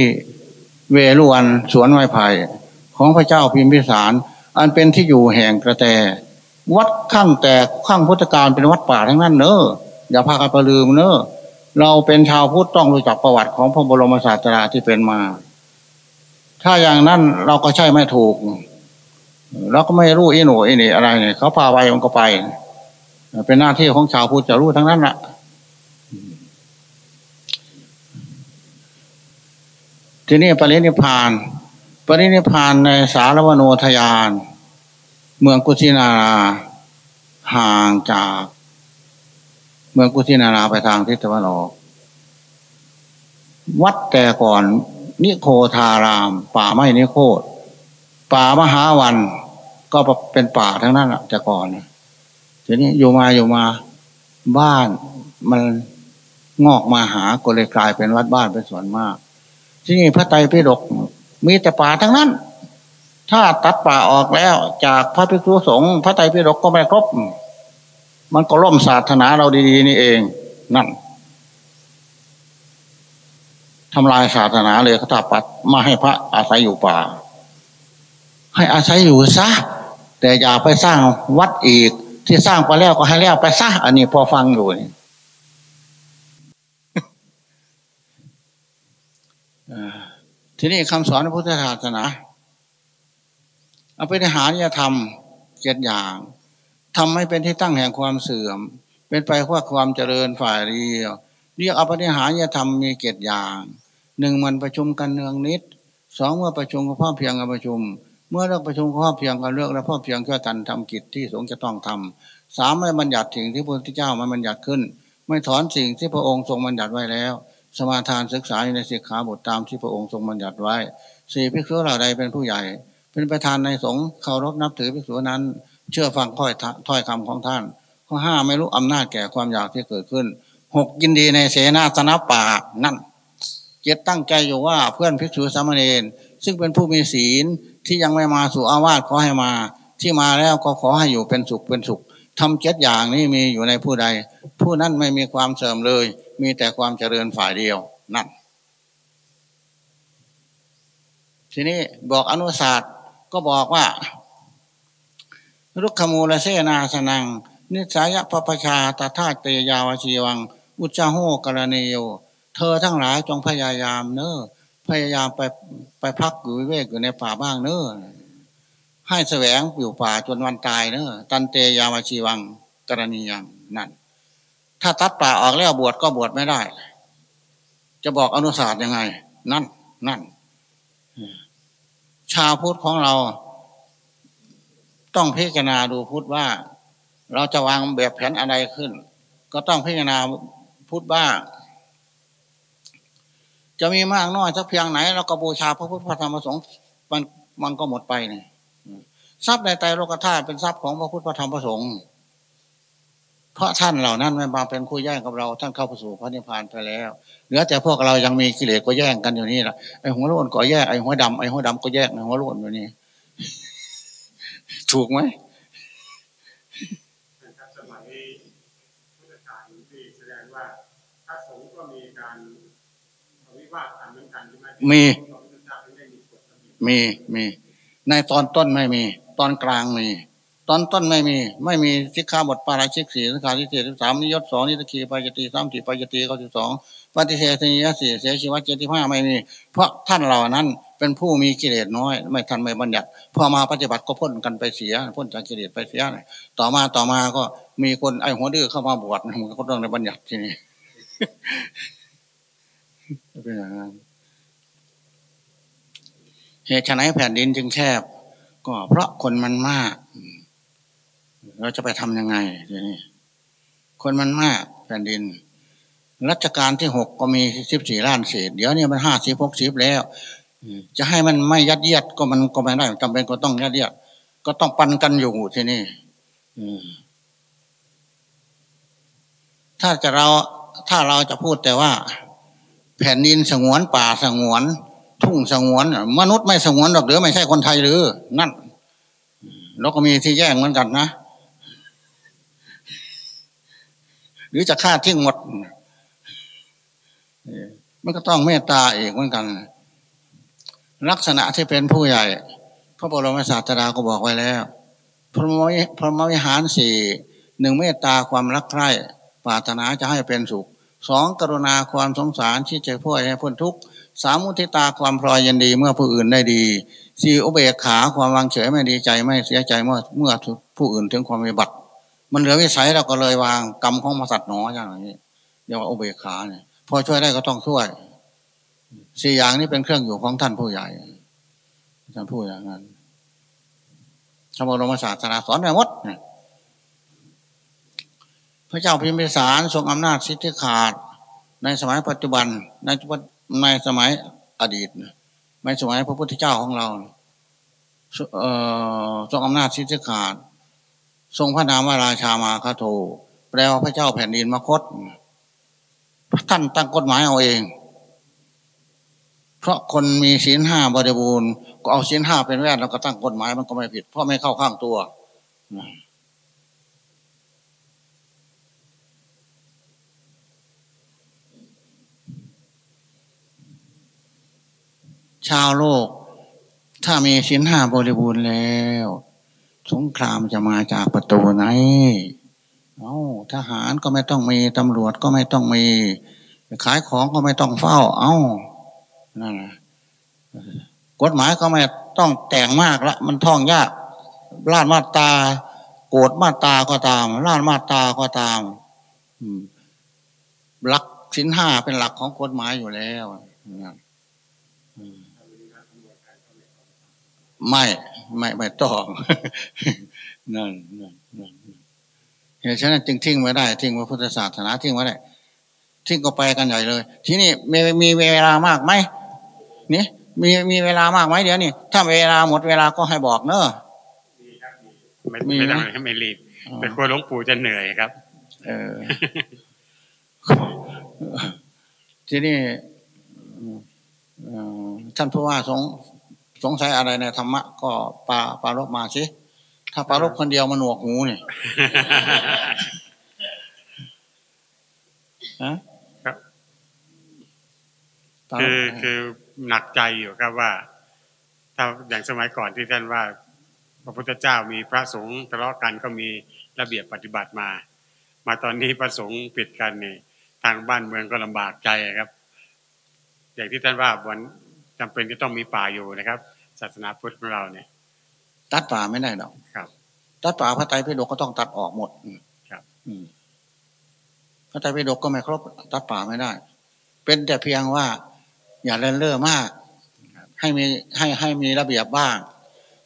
เวรุวันสวนไม้ไผ่ของพระเจ้าพิมพิสาร อันเป็นที่อยู่แห่งกระแต วัดข้างแตกข้างพุทธการเป็นวัดป่าทั้งนั้นเนอะอย่าพากันปลืมเนอะ เราเป็นชาวพุทธต้องรู้จักประวัติของพระบรมศาสดาที่เป็นมา ถ้าอย่างนั้นเราก็ใช่ไม่ถูก เราก็ไม่รู้อีหนูอีนี่อะไรเนี่ยเขาพาไปมันก็ไป เป็นหน้าที่ของชาวพุทธจะรู้ทั้งนั้นแหละทีนี้ปรินิพาน ปรินิพานในสารวโนทยาน เมืองกุชินาราห่างจาก เมืองกุชินาราไปทางทิศตะวันออก วัดแต่ก่อน นิโคทาราม ป่าไม้นิโคตป่ามหาวันก็เป็นป่าทั้งนั้นแหละแต่ก่อนทีนี้อยู่มาอยู่มาบ้านมันงอกมาหาก็เลยกลายเป็นวัดบ้านเป็นส่วนมาก ที่นี่พระไตรปิฎกมีแต่ป่าทั้งนั้น ถ้าตัดป่าออกแล้ว จากพระภิกษุสงฆ์พระไตรปิฎกก็ไม่ครบ มันก็ล่มศาสนาเราดีๆนี่เอง นั่นทำลายศาสนาเลยขาถ้าปัดมาให้พระอาศัยอยู่ป่า ให้อาศัยอยู่ซะแต่อย่าไปสร้างวัดอีก ที่สร้างไปแล้วก็ให้แล้วไปซะอันนี้พอฟังอยู่นี่ทีนี้คำสอนพระพุทธศาสนาเอาไปในหานิยธรรมเจ็ดอย่าง ทำให้เป็นที่ตั้งแห่งความเสื่อม เป็นไปเพื่อความเจริญฝ่ายเรียวเรียกอภินิหารยธรรมมีเกตอย่างหนึ่งมันประชุมกันเนืองนิดสองเมื่อประชุมก็พ่อเพียงกันประชุม เมื่อเลิกประชุมก็พ่อเพียงกันเลือกแล้วพ่อเพียงเพื่อกันทำกิจที่สงฆ์จะต้องทำสามไม่บัญญัติสิ่งที่พระพุทธเจ้ามันบัญญัติขึ้น ไม่ถอนสิ่งที่พระองค์ทรงบัญญัติไว้แล้ว สมาทานศึกษาในสิกขาบทตามที่พระองค์ทรงบัญญัติไว้สี่ภิกษุเหล่าใดเป็นผู้ใหญ่ เป็นประธานในสงฆ์เคารพนับถือภิกษุนั้น เชื่อฟังถ้อยถ้อยคำของท่าน ข้อห้าไม่รู้อำนาจแก่ความอยากที่เกิดขึ้นหกยินดีในเสนาสนะป่านั่นเจ็ดตั้งใจอยู่ว่าเพื่อนภิกษุสามเณรซึ่งเป็นผู้มีศีลที่ยังไม่มาสู่อาวาสขอให้มา ที่มาแล้วก็ขอให้อยู่เป็นสุขเป็นสุขทำเจ็ดอย่างนี้มีอยู่ในผู้ใด ผู้นั้นไม่มีความเสื่อมเลย มีแต่ความเจริญฝ่ายเดียวนั่นทีนี้บอกอนุศาสตร์ก็บอกว่า รุกขมูลเสนาสนัง นิสายะปปชาตถาเตยาวชีวัง อุจจาโหกรณีโยเธอทั้งหลายจงพยายามเนอ้อพยายามไปไปพักอยู่เวกอยู่ในป่าบ้างเนอ้อให้แสวงอยู่ป่าจนวันตายเนอ้อตันเตยามาชีวังกรณียังนั่น ถ้าตัดป่าออกแล้วบวชก็บวชไม่ได้ จะบอกอนุสาสยังไง นั่นนั่นชาวพุทธของเรา ต้องพิจารณาดูพุทธว่า เราจะวางแบบแผนอะไรขึ้น ก็ต้องพิจารณาพุทธว่า จะมีมากน้อยสักเพียงไหน เราก็บูชาพระพุทธพระธรรมพระสงฆ์มันมันก็หมดไปเนี่ยทรัพย์ในใจโลกธาตุเป็นทรัพย์ของพระพุทธพระธรรมพระสงฆ์เพราะท่านเหล่านั้นไม่มาเป็นคู่แย่งกับเรา ท่านเข้าไปสู่พระนิพพานไปแล้วเหลือแต่พวกเรายังมีกิเลสก็แย่งกันอยู่นี่แหละไอ้หัวโล้นก็แย่งไอ้หัวดำไอ้หัวดำก็แย่งไอ้หัวโล้นอยู่นี่ ถูกไหมสมัยพุทธกาลที่แสดงว่าพระสงฆ์ก็มีการมีมีมีในตอนต้นไม่มี ตอนกลางมีตอนต้นไม่มี ไม่มีสิกขาบทปาราชิกสี่สิกขาที่สี่สิบสามนิยศสองนิตคีปายตีสามสี่ปายตีเขาสิบสองปฏิเสธนิยสี่เสียชีวะเจติห้าไม่มี เพราะท่านเหล่านั้น เป็นผู้มีกิเลสน้อย ไม่ทันไม่บัญญัติพอมาปฏิบัติก็พ้นกันไปเสีย พ้นจากกิเลสไปเสียต่อมาต่อมาก็มีคนไอ้หัวดื้อเข้ามาบวชมันก็ต้องในบัญญัติทีนี้เป็นอย่างนั้นเหตุไฉนแผ่นดินจึงแคบ ก็เพราะคนมันมาก เราจะไปทำยังไงทีนี้คนมันมากแผ่นดินรัชกาลที่หกก็มีสิบสี่ล้านเศษ เดี๋ยวนี้มันห้าสิบหกสิบแล้ว จะให้มันไม่ยัดเยียดก็มันก็ไม่ได้จำเป็นก็ต้องยัดเยียด ก็ต้องปันกันอยู่ที่นี่ถ้าจะเราถ้าเราจะพูดแต่ว่า แผ่นดินสงวนป่าสงวน ทุ่งสงวน มนุษย์ไม่สงวนหรอกหรือไม่ใช่คนไทยหรือ นั่นเราก็มีที่แย่งเหมือนกันนะหรือจะฆ่าทิ้งหมดมันก็ต้องเมตตาเองเหมือนกัน ลักษณะที่เป็นผู้ใหญ่ พระบรมศาสดาก็บอกไว้แล้ว พระมพระมวิหารสี่หนึ่งเมตตาความรักใคร่ปรารถนาจะให้เป็นสุขสองกรุณาความสงสารที่จะพ่อให้พ้นทุกข์สามมุทิตาความพลอยยินดีเมื่อผู้อื่นได้ดีสี่อุเบกขาความวางเฉยไม่ดีใจไม่เสียใจเมื่อเมื่อผู้อื่นถึงความมีบัตรมันเหลือวิสัยเราก็เลยวางกรรมของมาสัตว์หนออย่างนี้เรียกว่าอุเบกขาเนี่ยพอช่วยได้ก็ต้องช่วย สี่อย่างนี้เป็นเครื่องอยู่ของท่านผู้ใหญ่ท่านผู้อย่างนั้นพระบรมศาสนาสอนไว้หมดพระเจ้าพิมพิสารทรงอำนาจสิทธิขาด ในสมัยปัจจุบันในในสมัยอดีตในสมัยพระพุทธเจ้าของเราทรงอำนาจสิทธิขาด ทรงพระนามวราชามาคาโทแปลว่าพระเจ้าแผ่นดินมคตท่านตั้งกฎหมายเอาเอง เพราะคนมีศีลห้าบริบูรณ์ก็เอาศีลห้าเป็นแวดแล้วก็ตั้งกฎหมายมันก็ไม่ผิด เพราะไม่เข้าข้างตัวชาวโลก ถ้ามีศีลห้าบริบูรณ์แล้ว สงครามจะมาจากประตูไหน เอาทหารก็ไม่ต้องมี ตำรวจก็ไม่ต้องมี ขายของก็ไม่ต้องเฝ้า เอา้า นั่นะกฎหมายก็ไม่ต้องแต่งมากละมันท่องยากล้านมาตา โกดมาตาก็ตามล้านมาตาก็ตามหลักสินห้าเป็นหลักของกฎหมายอยู่แล้วไม่ไม่ไม่ต้องนั่นนั่นนั่นเหตุฉะนั้นจึงทิ้งไว้ได้ ทิ้งพระพุทธศาสนาทิ้งไว้ได้ทิ้งก็ไปกันใหญ่เลย ทีนี้มีมีเวลามากไหม นี่มีมีเวลามากไหมเดี๋ยวนี้ถ้าเวลาหมดเวลาก็ให้บอกเนอะไม่ไม่ต้องไม่รีบแต่กลัวหลวงปู่จะเหนื่อยครับ เออ ทีนี้ท่านผู้ว่าสงสงสัยอะไรในธรรมะก็ปาปารบมาสิถ้าปารบคนเดียวมันหนวกหูเนี่ยครับคือคือ หนักใจอยู่ครับว่า ถ้าอย่างสมัยก่อนที่ท่านว่า พระพุทธเจ้ามีพระสงฆ์ทะเลาะกันก็มีระเบียบปฏิบัติมา มาตอนนี้พระสงฆ์ปิดกันนี่ทางบ้านเมืองก็ลำบากใจครับ อย่างที่ท่านว่าวันจำเป็นจะต้องมีป่าอยู่นะครับ ศาสนาพุทธของเราเนี่ย ตัดป่าไม่ได้หรอกครับ ตัดป่าพระไตรปิฎกก็ต้องตัดออกหมดครับ อืพระไตรปิฎกก็ไม่ครบตัดป่าไม่ได้ เป็นแต่เพียงว่า อย่าเล่นเล่อมาก ให้มีให้ให้มีระเบียบบ้าง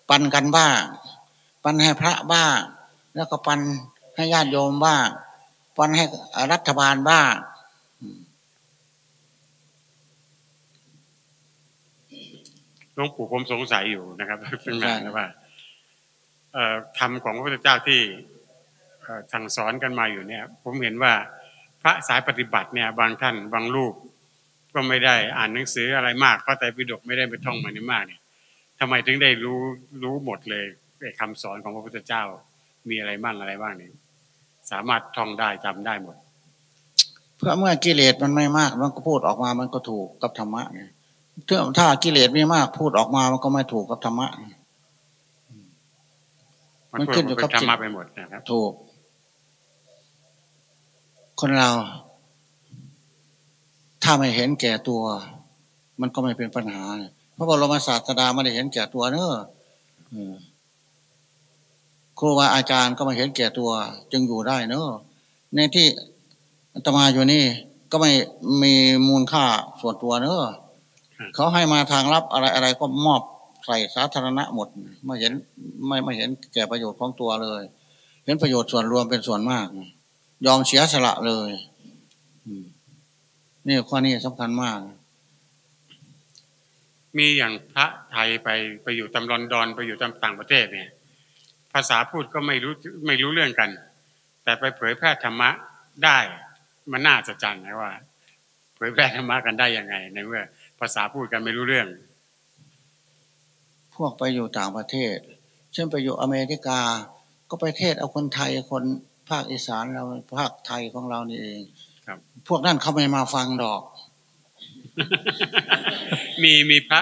ปันกันบ้าง ปันให้พระบ้าง แล้วก็ปันให้ญาติโยมบ้าง ปันให้รัฐบาลบ้างหลวงปู่ผมสงสัยอยู่นะครับเป็นงานนะว่าธรรมของพระพุทธเจ้าที่สั่งสอนกันมาอยู่เนี่ย ผมเห็นว่าพระสายปฏิบัติเนี่ย บางท่านบางรูป ก็ไม่ได้อ่านหนังสืออะไรมากพระไตรปิฎกไม่ได้ไปท่องมานี่มากเนี่ยทำไมถึงได้รู้รู้หมดเลยคำสอนของพระพุทธเจ้า มีอะไรบ้างอะไรบ้างนี่สามารถท่องได้จำได้หมด เพื่อเมื่อกิเลสมันไม่มาก มันก็พูดออกมามันก็ถูกกับธรรมะเนี่ยถ้ากิเลสไม่มากพูดออกมามันก็ไม่ถูกกับธรรมะมันขึ้นอยู่กับธรรมะไปหมดนะครับถูก คนเรา ถ้าไม่เห็นแก่ตัว มันก็ไม่เป็นปัญหาพระบรมศาสดาไม่ได้เห็นแก่ตัวเนอะครูบาอาจารย์ก็ไม่เห็นแก่ตัว จึงอยู่ได้เนอะในที่ตมาอยู่นี่ ก็ไม่มีมูลค่าส่วนตัวเนอะเขาให้มาทางลับอะไรอะไรก็มอบใส่สาธารณะหมด ไม่เห็นไม่ไม่เห็นแก่ประโยชน์ของตัวเลย เห็นประโยชน์ส่วนรวมเป็นส่วนมาก ยอมเสียสละเลย นี่ข้อนี้สำคัญมาก มีอย่างพระไทยไปไปอยู่ตำลอนดอนไปอยู่ตำต่างประเทศเนี่ย ภาษาพูดก็ไม่รู้ไม่รู้เรื่องกัน แต่ไปเผยแพร่ธรรมะได้มันน่าจะจันนะว่า เผยแพร่ธรรมะกันได้ยังไง ในเมื่อ ภาษาพูดกันไม่รู้เรื่อง พวกไปอยู่ต่างประเทศ เช่นไปอยู่อเมริกา ก็ไปเทศเอาคนไทยคนภาคอีสานเราภาคไทยของเรานี่เองครับ พวกนั้นเขาไม่มาฟังดอก มีมีพระ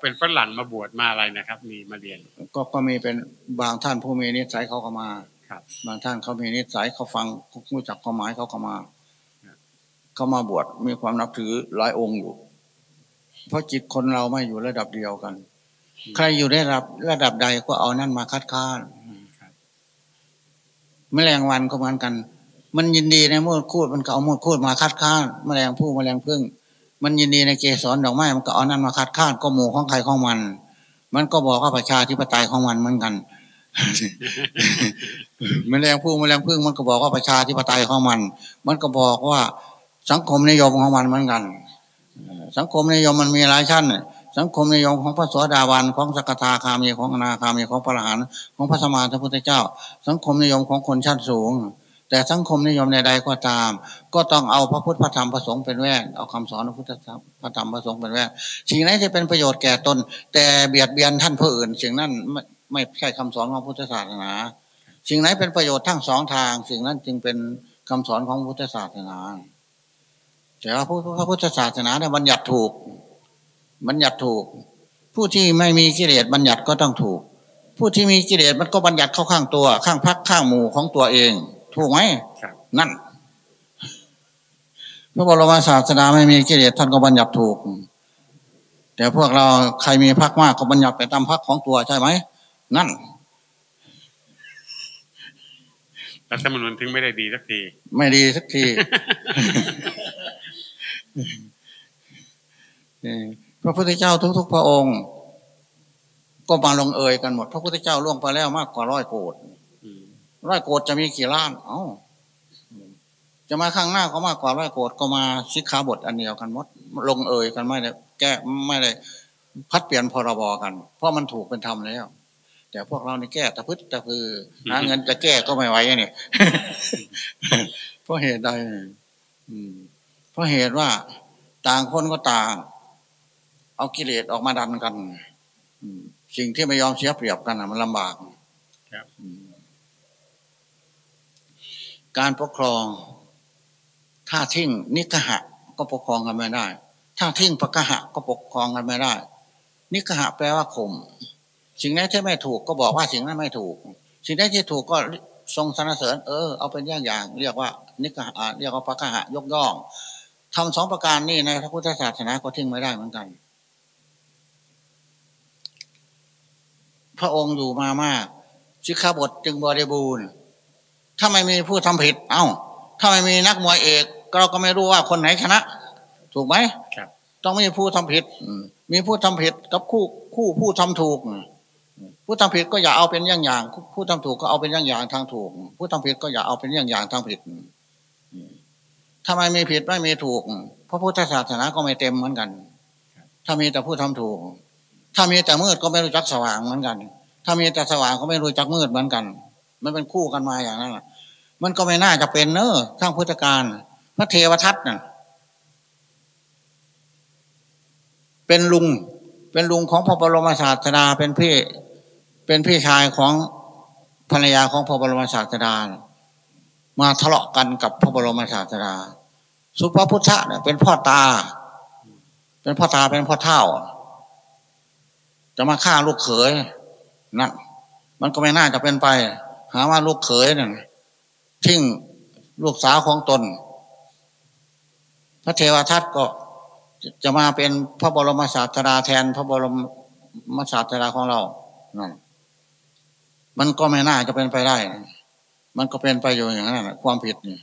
เป็นฝรั่งมาบวชมาอะไรนะครับ มีมาเรียน ก็ก็มีเป็นบางท่านผู้มีนิสัยเขาก็มาครับ บางท่านเขามีนิสัยเขาฟังเขารู้จักความหมายเขาก็มาเขามาบวชมีความนับถือหลายองค์อยู่ เพราะจิตคนเราไม่อยู่ระดับเดียวกัน ใครอยู่ได้รับระดับใดก็เอานั่นมาคัดค้านแมลงวันก็เหมือนกัน มันยินดีในมูดคูดมันก็เอามูดคูดมาคัดค้านแมลงผู้แมลงพึ่ง มันยินดีในเกสรดอกไม้มันก็เอานั่นมาคัดค้านก็หมู่ของใครของมัน มันก็บอกว่าประชาธิปไตยของมันเหมือนกันแมลงผู้แมลงพึ่งมันก็บอกว่าประชาธิปไตยของมัน มันก็บอกว่าสังคมนิยมของมันเหมือนกัน สังคมนิยมมันมีหลายชั้นสังคมนิยมของพระสวสดาวันของสกทาคามีของอนาคามีของพระอรหันต์ของพระสมมาสัพพุทธเจ้า สังคมนิยมของคนชั้นสูง แต่สังคมนิยมใดๆก็ตาม ก็ต้องเอาพระพุทธพระธรรมพระสงฆ์เป็นแว่นเอาคำสอนพระพุทธพระธรรมพระสงฆ์เป็นแว่นสิ่งไหนที่เป็นประโยชน์แก่ตน แต่เบียดเบียนท่านผู้อื่นสิ่งนั้นไม่ไม่ใช่คำสอนของพุทธศาสนา สิ่งไหนเป็นประโยชน์ทั้งสองทาง สิ่งนั้นจึงเป็นคำสอนของพุทธศาสนาแต่ว่าพระพุทธศาสนาเนี่ยบัญญัติถูกบัญญัติถูก ผู้ที่ไม่มีกิเลสบัญญัติก็ต้องถูก ผู้ที่มีกิเลสมันก็บัญญัติเข้าข้างตัว ข้างพักข้างหมู่ของตัวเอง ถูกไหมนั่นพระบรมศาสดาไม่มีกิเลสท่านก็บัญญัติถูก แต่พวกเราใครมีพักมากก็บัญญัติไปตามพักของตัวใช่ไหมนั่นรัฐธรรมนูญถึงไม่ได้ดีสักที ไม่ดีสักทีพระพุทธเจ้าทุก ๆ พระองค์ ก็มาลงเอยกันหมด พระพุทธเจ้าล่วงไปแล้วมากกว่าร้อยโกด ร้อยโกดจะมีกี่ล้าน เอ้าจะมาข้างหน้าก็มากกว่าร้อยโกดก็มาสิกขาบทอันเดียวกันหมดลงเอยกันไม่ได้แก้ไม่ได้พัดเปลี่ยนพรบกัน เพราะมันถูกเป็นธรรมแล้ว แต่พวกเราในแก้ตะพึดตะพือหาเงินจะแก้ก็ไม่ไหวนี่เพราะเหตุใดเพราะเหตุว่าต่างคนก็ต่าง เอากิเลสออกมาดันกันสิ่งที่ไม่ยอมเสียเปรียบกันมันลำบาก การปกครอง ถ้าทิ้งนิกหะก็ปกครองกันไม่ได้ ถ้าทิ้งปะกหะก็ปกครองกันไม่ได้ นิกหะแปลว่าข่มสิ่งไหนที่ไม่ถูกก็บอกว่าสิ่งนั้นไม่ถูก สิ่งไหนที่ถูกก็ทรงสรรเสริญ เออเอาเป็นอย่างอย่าง เรียกว่า นิกะเรียกว่าปะกหะยกย่องทำสองประการนี่ในพระพุทธศาสนาก็ทิ้งไม่ได้เหมือนกัน พระองค์อยู่มามากชิขาบทจึงบริบูรณ์ ถ้าไม่มีผู้ทำผิด เอา้า ถ้าไม่มีนักมวยเอกเราก็ไม่รู้ว่าคนไหนชนะ ถูกไหมครับ ต้องมีผู้ทำผิด มีผู้ทำผิดกับคู่คู่ผู้ทำถูก ผู้ทำผิดก็อย่าเอาเป็นอย่างอย่าง ผู้ทำถูกก็เอาเป็นอย่างอย่างทางถูก ผู้ทำผิดก็อย่าเอาเป็นอย่างอย่างทางผิดถ้าไม่มีผิดไม่มีถูก พระพุทธศาสนาก็ไม่เต็มเหมือนกัน ถ้ามีแต่ผู้ทำถูก ถ้ามีแต่มืดก็ไม่รู้จักสว่างเหมือนกัน ถ้ามีแต่สว่างก็ไม่รู้จักมืดเหมือนกัน มันเป็นคู่กันมาอย่างนั้น มันก็ไม่น่าจะเป็นเนอะข้างพุทธการ พระเทวทัตน่ะ เป็นลุง เป็นลุงของพระบรมศาสดา เป็นพี่ เป็นพี่ชายของภรรยาของพระบรมศาสดา มาทะเลาะกันกับพระบรมศาสดา สุภพุทธะเนี่ยเป็นพ่อตา เป็นพ่อตาเป็นพ่อเท่า จะมาฆ่าลูกเขยนั่นมันก็ไม่น่าจะเป็นไป หาว่าลูกเขยเนั่น ทิ้งลูกสาวของตน พระเทวทัตก็จะมาเป็นพระบรมศาสดาแทนพระบรมศาสดาของเรานั่นมันก็ไม่น่าจะเป็นไปได้ มันก็เป็นไปอยู่อย่างนั้นความผิดนี่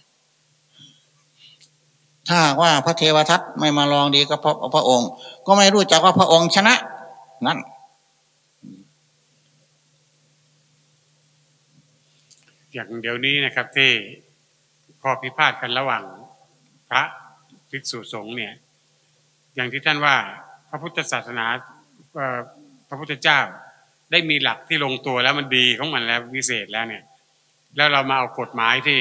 ถ้าว่าพระเทวทัตไม่มาลองดีกับพระพระองค์ ก็ไม่รู้จักว่าพระองค์ชนะ นั่น อย่างเดี๋ยวนี้นะครับที่ข้อพิพาทกันระหว่างพระภิกษุสงฆ์เนี่ย อย่างที่ท่านว่าพระพุทธศาสนาพระพุทธเจ้า ได้มีหลักที่ลงตัวแล้วมันดีของมันแล้ววิเศษแล้วเนี่ย แล้วเรามาเอากฎหมายที่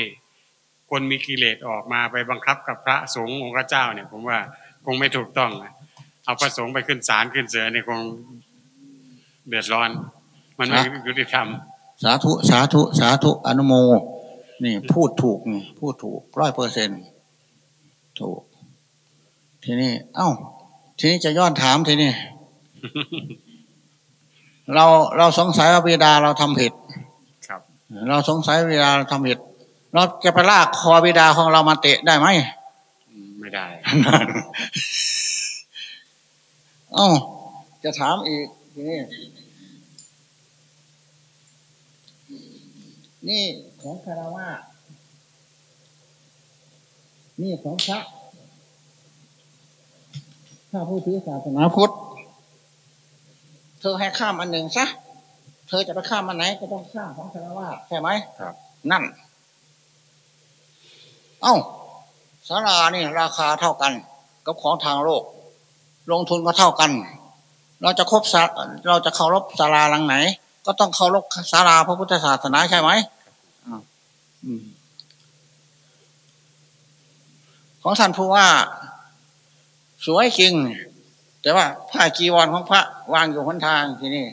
คนมีกิเลสออกมาไปบังคับกับพระสงฆ์องค์เจ้าเนี่ย ผมว่าคงไม่ถูกต้องเอาพระสงฆ์ไปขึ้นศาลขึ้นเสือเนี่ยคงเดือดร้อน มันไม่ยุติธรรม สาธุสาธุสาธุอนุโม นี่พูดถูกพูดถูกร้อยเปอร์เซ็นถูก ทีนี้ เอ้า ทีนี้จะย้อนถามทีนี้เราเราสงสัยว่าบิดาเราทำผิด ครับ เราสงสัยบิดาเราทำผิด เราจะไปลากคอบิดาของเรามาเตะได้ไหมไม่ได้อ๋อจะถามอีกทีนี้ นี่ของคารวะนี่ของพระถ้าผู้ถือศาสนาพุทธเธอให้ข้ามอันหนึ่งซะเธอจะไปข้ามอันไหนก็ต้องข้ามของคารวะใช่ไหมครับ นั่น เอ้าสารานี่ราคาเท่ากัน กับของทางโลก ลงทุนก็เท่ากัน เราจะครบเราจะเคารพศาลาหลังไหน ก็ต้องเคารพศาลาพระพุทธศาสนาใช่ไหมของท่านผู้ว่า สวยจริง แต่ว่าผ้าจีวรของพระวางอยู่หนทางที่นี่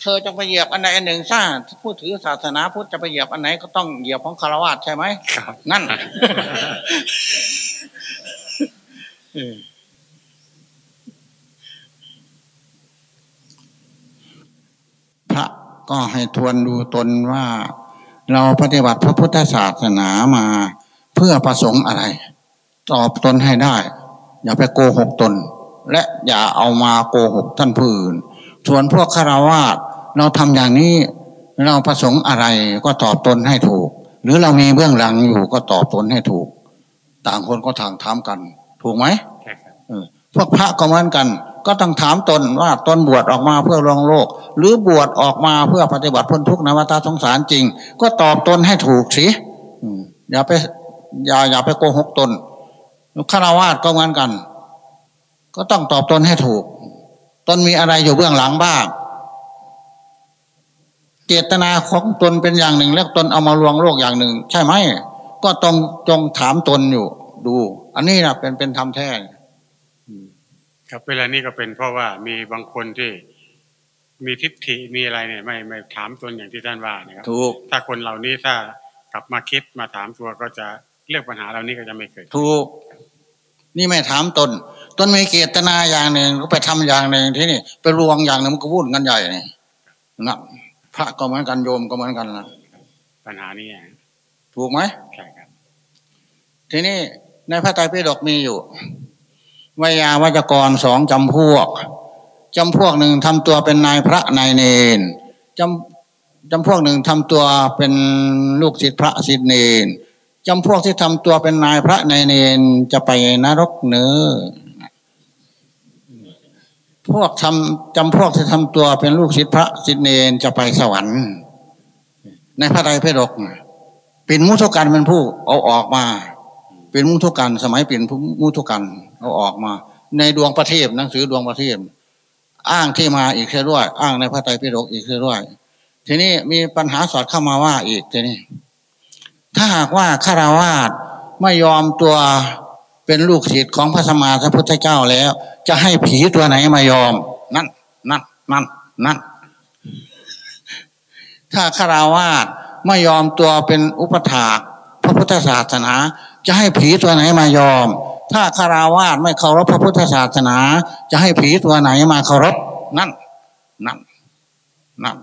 เธอจะไปเหยียบอันใดอันหนึ่งสร้างผู้ถือศาสนาพุทธจะไปเหยียบอันไหนก็ต้องเหยียบของคารวะใช่ไหมครับนั่น ระก็ให้ทวนดูตนว่า เราปฏิบัติพระพุทธศาสนามาเพื่อประสงค์อะไร ตอบตนให้ได้ อย่าไปโกหกตน และอย่าเอามาโกหกท่านผู้อื่น ส่วนพวกคารวาสเราทำอย่างนี้เราประสงค์อะไรก็ตอบตนให้ถูก หรือเรามีเบื้องหลังอยู่ก็ตอบตนให้ถูก ต่างคนก็ทางถามกัน ถูกไหมพวกพระก็เหมือนกัน ก็ต้องถามตนว่าตนบวชออกมาเพื่อรองโลก หรือบวชออกมาเพื่อปฏิบัติพ้นทุกข์นวัตาสงสารจริง ก็ตอบตนให้ถูกสิอย่าไปอย่าอย่าไปโกหกตนฆราวาสก็เหมือนกัน ก็ต้องตอบตนให้ถูก ตนมีอะไรอยู่เบื้องหลังบ้างเจตนาของตนเป็นอย่างหนึ่ง แล้วตนเอามาลวงโลกอย่างหนึ่ง ใช่ไหม ก็ต้องจงถามตนอยู่ ดู อันนี้นะเป็นเป็นธรรมแท้ ครับเวลานี้ก็เป็นเพราะว่ามีบางคนที่มีทิฏฐิมีอะไรเนี่ยไม่ไม่ถามตนอย่างที่ท่านว่านะครับถูกถ้าคนเหล่านี้ถ้ากลับมาคิดมาถามตัวก็จะเรื่องปัญหาเหล่านี้ก็จะไม่เกิดถูก นี่ไม่ถามตนตนมีเกตนาอย่างหนึ่งก็ไปทำอย่างหนึ่งที่นี่ไปลวงอย่างหนึ่งมันก็วุ่นกันใหญ่นี่นะพระก็เหมือนกันโยมก็เหมือนกันนะปัญหานี้ถูกไหมใช่ครับ ทีนี้ในพระไตรปิฎกมีอยู่ วยาวัจกรสองจำพวกจำพวกหนึ่งทำตัวเป็นนายพระนายเนนจำจำพวกหนึ่งทำตัวเป็นลูกศิษย์พระศิษย์เนนจำพวกที่ทำตัวเป็นนายพระนายเนนจะไปนรกเนื้อพวกทำจำพวกที่ทำตัวเป็นลูกศิษย์พระศิษย์เนนจะไปสวรรค์ ในพระไตรปิฎกเป็นมุทุกันเป็นผู้เอาออกมา เป็นมุทุกันสมัยเป็นมุทุกัน เอาออกมา ในดวงประทีปหนังสือดวงประทีปอ้างที่มาอีกเช่ด้วย อ้างในพระไตรปิฎกอีกเช่ด้วย ทีนี้มีปัญหาสอดเข้ามาว่าอีกทีนี้ ถ้าหากว่าฆราวาสไม่ยอมตัวเป็นลูกศิษย์ของพระสมมาสัพพุทธเจ้าแล้ว จะให้ผีตัวไหนมายอม นั่นนั่นนั่นนั่นถ้าฆราวาสไม่ยอมตัวเป็นอุปถากพระพุทธศาสนา จะให้ผีตัวไหนมายอม ถ้าฆราวาสไม่เคารพพระพุทธศาสนา จะให้ผีตัวไหนมาเคารพนั่นนั่นนั่น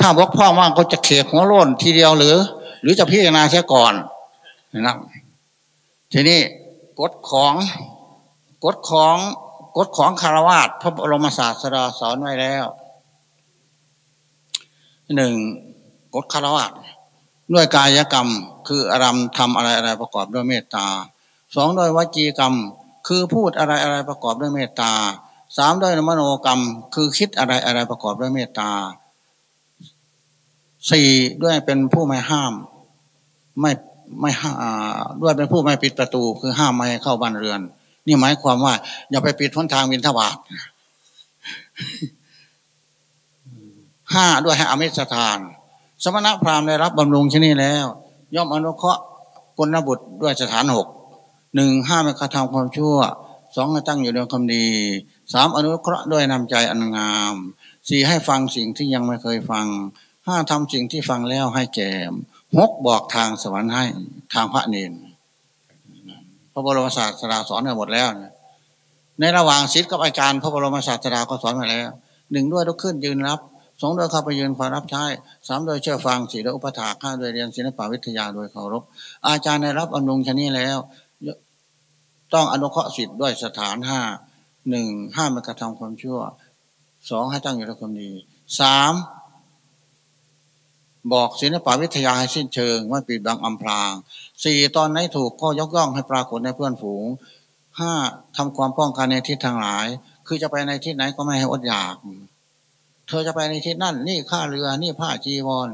ถ้าบกพ่อว่างก็จะเขกหัวโล้นทีเดียวหรือ หรือจะพิจารณาเสียก่อนนะทีนี้กฎของกฎของกฎของคารวาสพระบรมศาสดาสอนไว้แล้วหนึ่งกฎคารวาส ด้วยกายกรรม คืออารมทำอะไรอะไรประกอบด้วยเมตตาสองด้วยวจีกรรม คือพูดอะไรอะไรประกอบด้วยเมตตาสามด้วยมโนกรรม คือคิดอะไรอะไรประกอบด้วยเมตตาสี่ด้วยเป็นผู้ไม่ห้าม ไม่ไม่ห้าด้วยเป็นผู้ไม่ปิดประตู คือห้ามไม่ให้เข้าบ้านเรือน นี่หมายความว่า อย่าไปปิดทุนทางวินทบาทห้าด้วยให้อมิสถาน สมณพราหมณ์ได้รับบำรุงที่นี่แล้ว ย่อมอนุเคราะห์กลบุตรด้วยสถานหกหนึ่งห้าม่กระทำความชั่วสองให้ตั้งอยู่ในความดีสามอนุเคราะห์ด้วยนำใจอันงามสี่ให้ฟังสิ่งที่ยังไม่เคยฟังห้าทำสิ่งที่ฟังแล้วให้แก่หกบอกทางสวรรค์ให้ทางพระเนนพระบรมศาสดาสอนกันหมดแล้ว ในระหว่างศิษย์กับอาจารย์ พระบรมศาสดาก็สอนมาแล้วหนึ่งด้วยลุกขึ้นยืนรับ สองโดยเข้าไปยืนคอยรับใช้สามโดยเชื่อฟังสี่โดยอุปถาห้าโดยเรียนศิลปวิทยาโดยเคารพ อาจารย์ได้รับอนุงชนี้แล้ว ต้องอนุเคราะห์สิทธิ์ด้วยสถานห้าหนึ่งห้ามกระทำความชั่วสองให้ตั้งอยู่ในความดีสามบอกศิลปวิทยาให้สิ้นเชิงไม่ปิดบังอำพรางสี่ตอนไหนถูกก็ยกย่องให้ปรากฏในเพื่อนฝูงห้าทำความป้องกันในทิศทางหลาย คือจะไปในทิศไหนก็ไม่ให้อดอยาก เธอจะไปในทิศนั่น นี่ข้าเรือ นี่ผ้าจีวร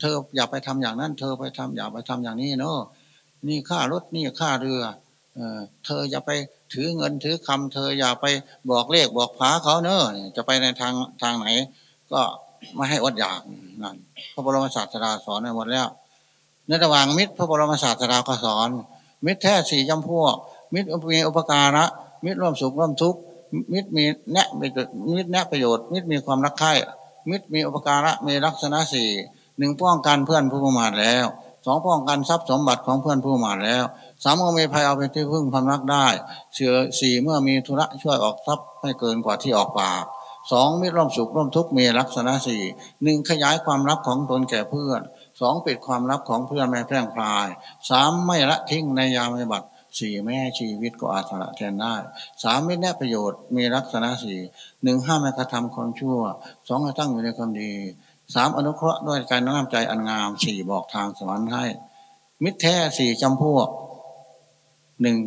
เธออย่าไปทำอย่างนั้น เธอไปทำอย่าไปทำอย่างนี้เนาะนี่ค่ารถนี่ค่าเรือเธออย่าไปถือเงินถือคำเธออย่าไปบอกเลขบอกผาเขาเนอะจะไปในทางทางไหน ก็ไม่ให้อดอยากนั่นพระบรมศาสดาสอนในหมดแล้วในระหว่างมิตรพระบรมศาสดาก็สอน มิตรแท้สี่จำพวก มิตรมีอุปการะมิตรร่วมสุขร่วมทุกข์ มิตรมีแนะมิตรแนะประโยชน์ มิตรมีความรักใคร่มิตรมีอุปการะมีลักษณะสี่หนึ่งป้องกันเพื่อนผู้ประมาทแล้วสองป้องกันทรัพย์สมบัติของเพื่อนผู้ประมาทแล้วสามเมื่อมีภัยเอาไปที่พึ่งพำนักได้เสือสี่เมื่อมีธุระช่วยออกทรัพย์ให้เกินกว่าที่ออกปากสองมิตรร่วมสุขร่วมทุกข์มีลักษณะสี่หนึ่งขยายความลับของตนแก่เพื่อนสองปิดความลับของเพื่อนไม่แพร่งพรายสามไม่ละทิ้งในยามบัติ สี่แม่ชีวิตก็อาสละแทนได้สามมิตรแน่ประโยชน์มีลักษณะสี่หนึ่งห้ามกระทำความชั่วสองให้ตั้งอยู่ในความดีสามอนุเคราะห์ด้วยการน้อมใจอันงามสี่บอกทางสวรรค์ให้ มิตรแท้สี่จำพวกหนึ่ง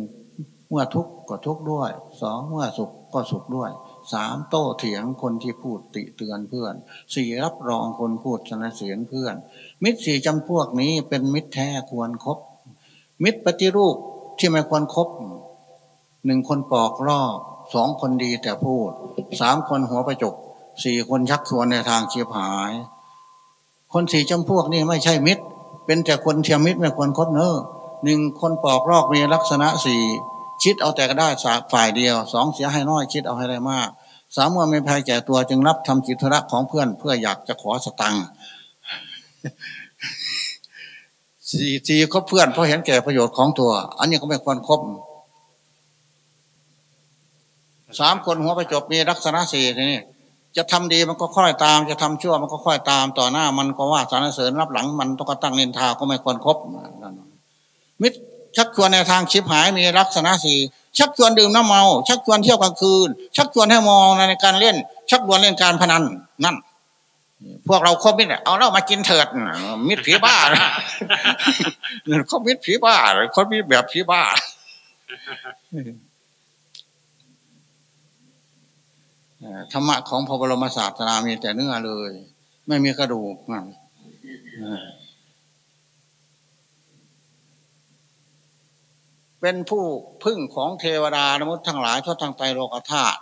เมื่อทุกข์ก็ทุกข์ด้วยสองเมื่อสุขก็สุขด้วยสามโต้เถียงคนที่พูดติเตือนเพื่อนสี่รับรองคนพูดสนเสียนเพื่อน มิตรสี่จำพวกนี้เป็นมิตรแท้ควรครบมิตรปฏิรูป ที่ไม่ควรครบหนึ่งคนปอกลอกสองคนดีแต่พูดสามคนหัวประจกสี่คนชักชวนในทางเชียบหาย คนสี่จำพวกนี้ไม่ใช่มิตร เป็นแต่คนเทียมมิตรไม่ควรครบเนอหนึ่งคนปอกลอกมีลักษณะสี่คิดเอาแต่ก็ได้สาฝ่ายเดียวสองเสียให้น้อยคิดเอาให้ได้มากสามเมื่อไม่ภัยแก่ตัวจึงรับทำจิตธุระของเพื่อนเพื่ออยากจะขอสตังค์ สี่สี่คบเพื่อนเพราะเห็นแก่ประโยชน์ของตัว อันนี้ก็ไม่ควรครบสามคนหัวไปจบมีลักษณะสี่ทีนี้จะทำดีมันก็ค่อยตาม จะทำชั่วมันก็ค่อยตาม ต่อหน้ามันก็ว่าสารเสริญรับหลังมันต้องกรตั้งเนินทาก็ไม่ควรครบมิตรชักชวนในทางชิบหายมีลักษณะสี่ชักชวนดื่มน้ำเมา ชักชวนเที่ยวกลางคืน ชักชวนให้มองในการเล่น ชักชวนเล่นการพนันนั่น พวกเราคบมิตรเอาเล่ามากินเถิดมิตรผีบ้าเขามิตรผีบ้าเขามิตรแบบผีบ้าธรรมะของพระบรมศาสนามีแต่เนื้อเลย ไม่มีกระดูกเป็นผู้พึ่งของเทวดานมุตทั้งหลายทั่วทั้งไตโลกธาตุ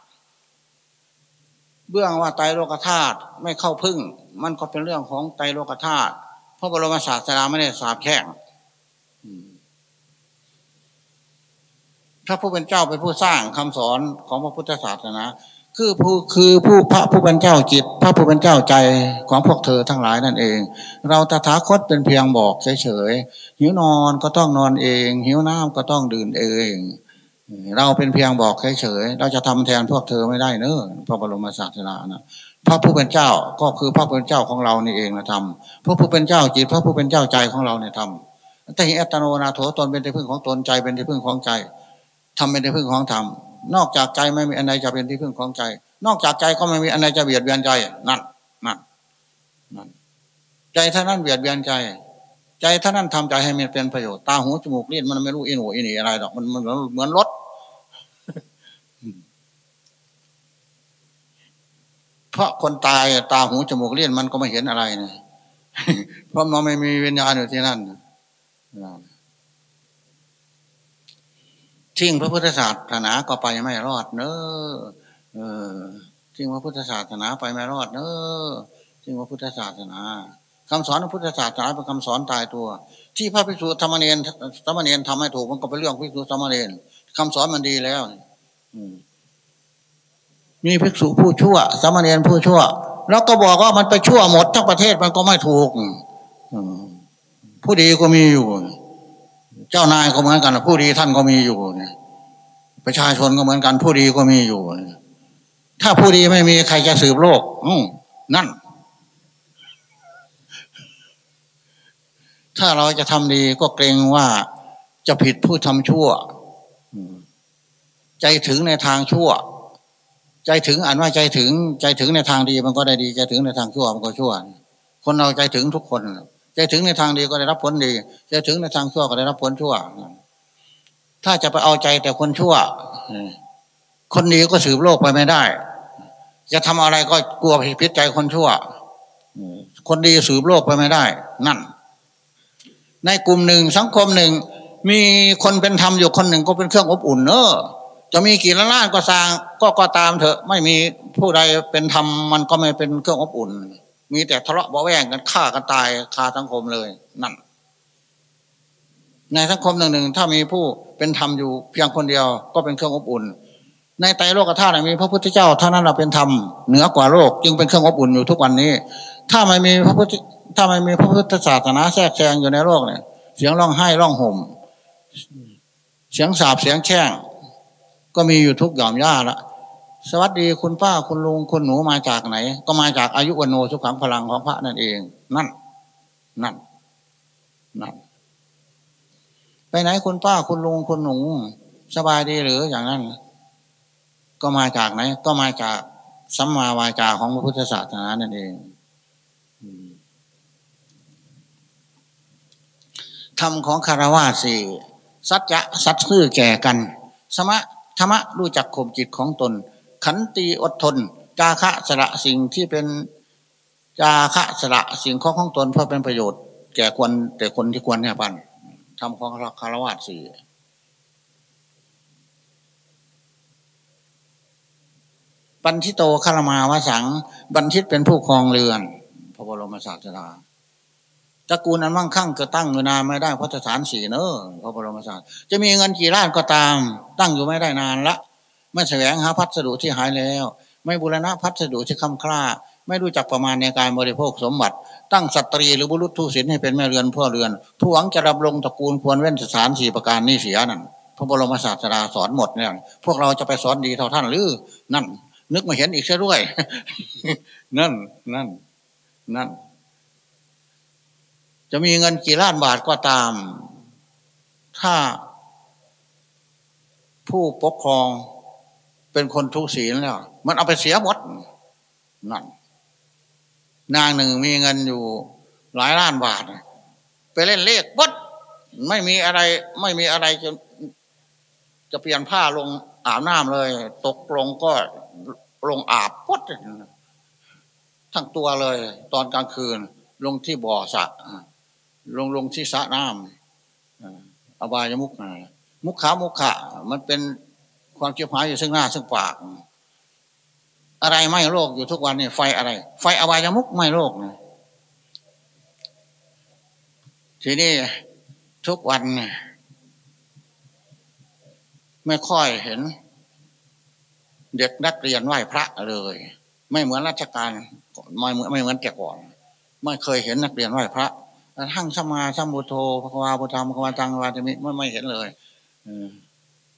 เบื้องว่าไตโลกธาตุไม่เข้าพึ่ง มันก็เป็นเรื่องของไตโลกธาตุพระบรมศาสดาไม่ได้สาบแช่งพระผู้เป็นเจ้าเป็นผู้สร้างคำสอนของพระพุทธศาสนาคือผู้คือผู้พระผู้เป็นเจ้าจิต พระผู้เป็นเจ้าใจของพวกเธอทั้งหลายนั่นเอง เราตถาคตเป็นเพียงบอกเฉยๆหิวนอนก็ต้องนอนเอง หิวน้ำก็ต้องดื่มเอง เราเป็นเพียงบอกเฉยๆ เราจะทำแทนพวกเธอไม่ได้เนอะพระบรมศาสนานะพระผู้เป็นเจ้าก็คือพระผู้เป็นเจ้าของเรานี่เองนะทำพระผู้เป็นเจ้าจิตพระผู้เป็นเจ้าใจของเราเนี่ยทำแต่หิอัตโนนาโถตนเป็นที่พึ่งของตนใจเป็นที่พึ่งของใจทำเป็นที่พึ่งของธรรมนอกจากใจไม่มีอันใดจะเป็นที่พึ่งของใจ นอกจากใจก็ไม่มีอันใดจะเบียดเบียนใจนั่นนั่นนั่นใจท่านั้นเบียดเบียนใจ ใจท่านั้นทำใจให้มันเป็นประโยชน์ตาหูจมูกเลิ้นมันไม่รู้อินหูอินีอะไรหรอกมันมันเหมือนรถเพราะคนตายตาหูจมูกเลิ้นมันก็ไม่เห็นอะไรนะเพราะมันไม่มีวิญญาณอยู่ที่นั่นทิ้งพระพุทธศาสนาก็ไปไม่รอดเนอเออทิ้งพระพุทธศาสนาไปไม่รอดเนอทิ้งพระพุทธศาสนา คำสอนพระพุทธศาสนาเป็นคำสอนตายตัว ที่พระภิกษุธรรมเนียนธรรมเนียนทำให้ถูกมันก็เป็นเรื่องภิกษุธรรมเนียนคำสอนมันดีแล้วมีภิกษุผู้ชั่วสมเณรผู้ชั่ว แล้วก็บอกว่ามันไปชั่วหมดทั้งประเทศมันก็ไม่ถูกผู้ดีก็มีอยู่ เจ้านายก็เหมือนกัน ผู้ดีท่านก็มีอยู่ประชาชนก็เหมือนกัน ผู้ดีก็มีอยู่ ถ้าผู้ดีไม่มีใครจะสืบโลกนั่น ถ้าเราจะทำดีก็เกรงว่าจะผิดผู้ทำชั่ว ใจถึงในทางชั่ว ใจถึงอ่านว่าใจถึงใจถึงในทางดีมันก็ได้ดี ใจถึงในทางชั่วมันก็ชั่ว คนเราใจถึงทุกคน ใจถึงในทางดีก็ได้รับผลดี ใจถึงในทางชั่วก็ได้รับผลชั่ว ถ้าจะไปเอาใจแต่คนชั่ว คนดีก็สืบโลกไปไม่ได้ จะทำอะไรก็กลัวพิษใจคนชั่ว คนดีสืบโลกไปไม่ได้ นั่น ในกลุ่มหนึ่งสังคมหนึ่ง มีคนเป็นธรรมอยู่คนหนึ่งก็เป็นเครื่องอบอุ่นเนอะจะมีกี่ล้านก็สร้างก็ก็ตามเถอะ ไม่มีผู้ใดเป็นธรรมมันก็ไม่เป็นเครื่องอบอุ่น มีแต่ทะเลาะเบาแวงกันฆ่ากันตายคาสังคมเลยนั่น ในสังคมหนึ่งหนึ่งถ้ามีผู้เป็นธรรมอยู่เพียงคนเดียวก็เป็นเครื่องอบอุ่น ในไตรโลกธาตุมีพระพุทธเจ้าเท่านั้นเราเป็นธรรมเหนือกว่าโลกจึงเป็นเครื่องอบอุ่นอยู่ทุกวันนี้ ถ้าไม่มีพระพุทธ ถ้าไม่มีพระพุทธศาสนาแทรกแซงอยู่ในโลกเนี่ย เสียงร้องไห้ร้องห่ม เสียงสาบเสียงแช่งก็มีอยู่ทุกหย่อมย่าละสวัสดีคุณป้าคุณลุงคุณหนูมาจากไหน ก็มาจากอายุวันโนสุขังพลังของพระนั่นเอง นั่น นั่น นั่น ไปไหนคุณป้าคุณลุงคุณหนู สบายดีหรืออย่างนั้น ก็มาจากไหน ก็มาจากสัมมาวาจาของพระพุทธศาสนานั่นเอง ธรรมของคารวะสี่สัจจะสัตย์ซื่อแก่กัน สมะธรรมะรู้จักข่มจิตของตน ขันตีอดทน จาคะสละสิ่งที่เป็นจาคะสละสิ่งของของตนเพื่อเป็นประโยชน์ แก่ควรแต่คนที่ควรเนี่ยปันทำของคารวะสี่บันทิโตคารมาวสัง บันทิตเป็นผู้ครองเรือน พระบรมศาสดา ตระกูลนั้นมั่งคั่งก็ตั้งอยู่นานไม่ได้เพราะสถานสี่เนอะพระบรมศาสตร์จะมีเงินกี่ล้านก็ตาม ตั้งอยู่ไม่ได้นานละ ไม่แสวงหาพัสดุที่หายแล้ว ไม่บูรณะพัสดุที่คำคล้าไม่รู้จักประมาณในการบริโภคสมบัติ ตั้งสตรีหรือบุรุษทุศิลให้เป็นแม่เรือนพ่อเรือน ผู้หวังจะรับลงตระกูลควรเว้นสถานสี่ประการนี้เสียนั่นพระบรมศาสดาสอนหมดเนี่ยพวกเราจะไปสอนดีเท่าท่านหรือนั่น นึกมาเห็นอีกเสียด้วย นั่นนั่นนั่น จะมีเงินกี่ล้านบาทก็ตาม ถ้าผู้ปกครองเป็นคนทุศีลแล้ว มันเอาไปเสียหมดนั่นนางหนึ่งมีเงินอยู่หลายล้านบาท ไปเล่นเลขบดไม่มีอะไร ไม่มีอะไรจะจะเปลี่ยนผ้าลงอาบน้ำเลย ตกลงก็ลงอาบปดทั้งตัวเลย ตอนกลางคืน ลงที่บ่อสระ ลงลงที่สะน้ำอบายมุกมุกขามุขะมันเป็นความเจ็บหายอยู่ซึ่งหน้าซึ่งปาก อะไรไม่โรคอยู่ทุกวันนี่ไฟอะไร ไฟอบายมุกไม่โรคนะทีนี้ทุกวันไม่ค่อยเห็น เด็กนักเรียนไหว้พระเลย ไม่เหมือนราชการไม่เหมือนไม่เหมือนแก่ก่อน ไม่เคยเห็นนักเรียนไหว้พระ ทั้งสมาสัมบุโทภควาพุทธามภควาตังวาจมิไม่ไม่เห็นเลย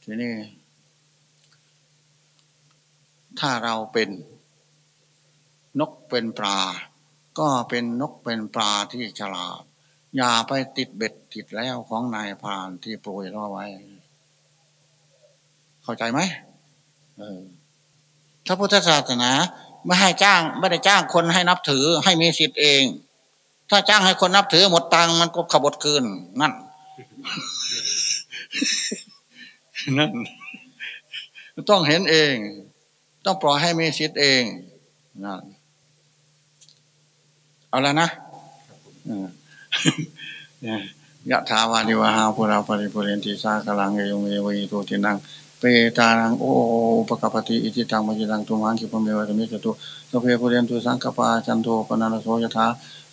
ทีนี้ ถ้าเราเป็นนกเป็นปลา ก็เป็นนกเป็นปลาที่ฉลาด อย่าไปติดเบ็ดติดแล้วของนายพานที่โปรยล่อไว้ เข้าใจไหมถ้าพุทธศาสนาไม่ให้จ้าง ไม่ได้จ้างคนให้นับถือให้มีสิทธิ์เอง ถ้าจ้างให้คนนับถือหมดตังมันก็ขบดคืน นั่น นั่น ต้องเห็นเอง ต้องปล่อยให้มีสิทธิ์เองนั่นเอาแล้วนะยถาวาริวหาปูราปริปูเรนติสาครังเอวเมว อิโต ทินนังเปตานัง อุปกัปปติอิจฉิตัง ปัตถิตังตุมหัง ขิปปเมว สมิชฌตุ สัพเพปูเรนตุสังกัปปาจันโท ปัณณรโส ยถา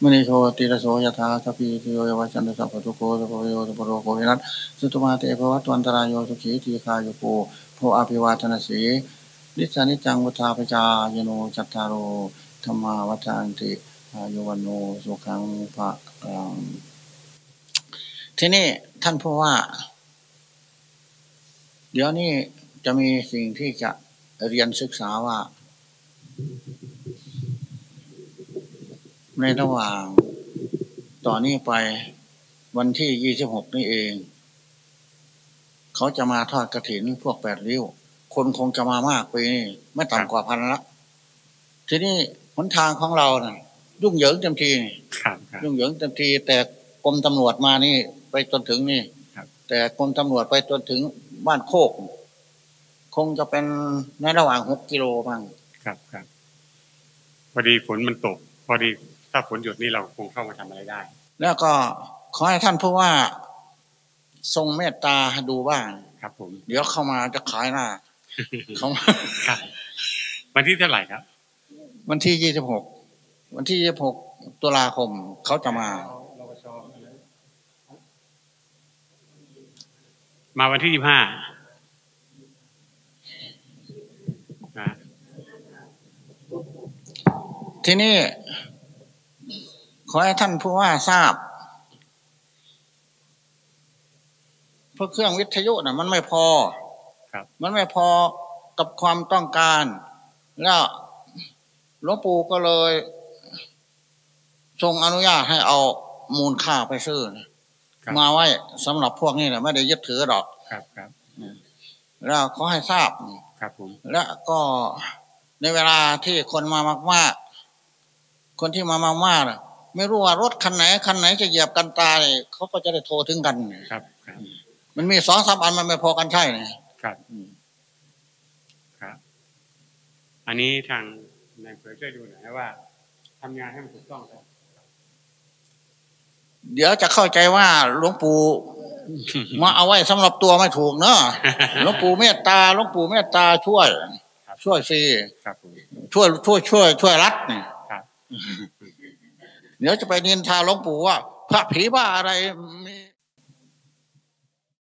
มณิ โชติรโสยถา สัพพีติโย วิวัชชันตุ สัพพโรโค วินัสสตุ มาเตภวัตวันตราโยสุขีทีฆายุโก ภว อภิวาทนสีลิสส นิจจังวุฑฒาปจายิโนจัตตาโร ธัมมาวัฑฒันติอายุวันโนสุขังพระรังที่นี่ท่านพูดว่า เดี๋ยวนี้จะมีสิ่งที่จะเรียนศึกษาว่า ในระหว่าง ต่อนนี้ไปวันที่ยี่สิบหกนี่เอง เขาจะมาทอดกระถินพวกแปดริ้ว คนคงจะมามากปีนี้ไม่ต่ำกว่าพันละทีนี้หนทางของเรานะ่ะ ยุ่งเหยิงเต็มทีนี่ครับครับยุ่งเหยิงเต็มที แต่กรมตำรวจมานี่ ไปจนถึงนี่ครับแต่กรมตำรวจไปจนถึงบ้านโคก คงจะเป็นในระหว่างหกกิโลบ้างครับครับพอดีฝนมันตก พอดี ถ้าฝนหยุดนี่เราคงเข้ามาทำอะไรได้ แล้วก็ขอให้ท่านผู้ว่า ทรงเมตตาดูบ้างครับ ผม เดี๋ยวเข้ามาจะขายหน้าเขามาครับวันที่เท่าไหร่ครับ วันที่ยี่สิบหกวันที่ยี่สิบหกตุลาคมเขาจะมา มาวันที่ยี่ห้านะทีนี้ ขอให้ท่านผู้ว่าทราบ เพราะเครื่องวิทยุน่ะ มันไม่พอครับมันไม่พอกับความต้องการ แล้วหลวงปู่ก็เลยทรงอนุญาตให้เอามูลค่าไปซื้อครับมาไว้สำหรับพวกนี้นะไม่ได้ยึดถือหรอกครับครับแล้วขอให้ทราบครับผมและก็ในเวลาที่คนมามากๆ คนที่มามากๆน่ะ ไม่รู้ว่ารถคันไหนคันไหนจะเหยียบกันตายเขาก็จะได้โทรถึงกันครับครับ มันมีสองสามอันมันไม่พอกันใช่ไหมครับครับ อันนี้ทางนายเผยช่วยดูหน่อยนะว่าทำงานให้มันถูกต้องครับเดี๋ยวจะเข้าใจว่าหลวงปู่มาเอาไว้สำหรับตัวไม่ถูกเนอะหลวงปู่เมตตาหลวงปู่เมตตาช่วยครับช่วยฟรีครับผมช่วยช่วยช่วยช่วยรัฐเนี่ยครับ เดี๋ยวจะไปนินทาหลวงปู่ว่า พระผีบ้าอะไรมี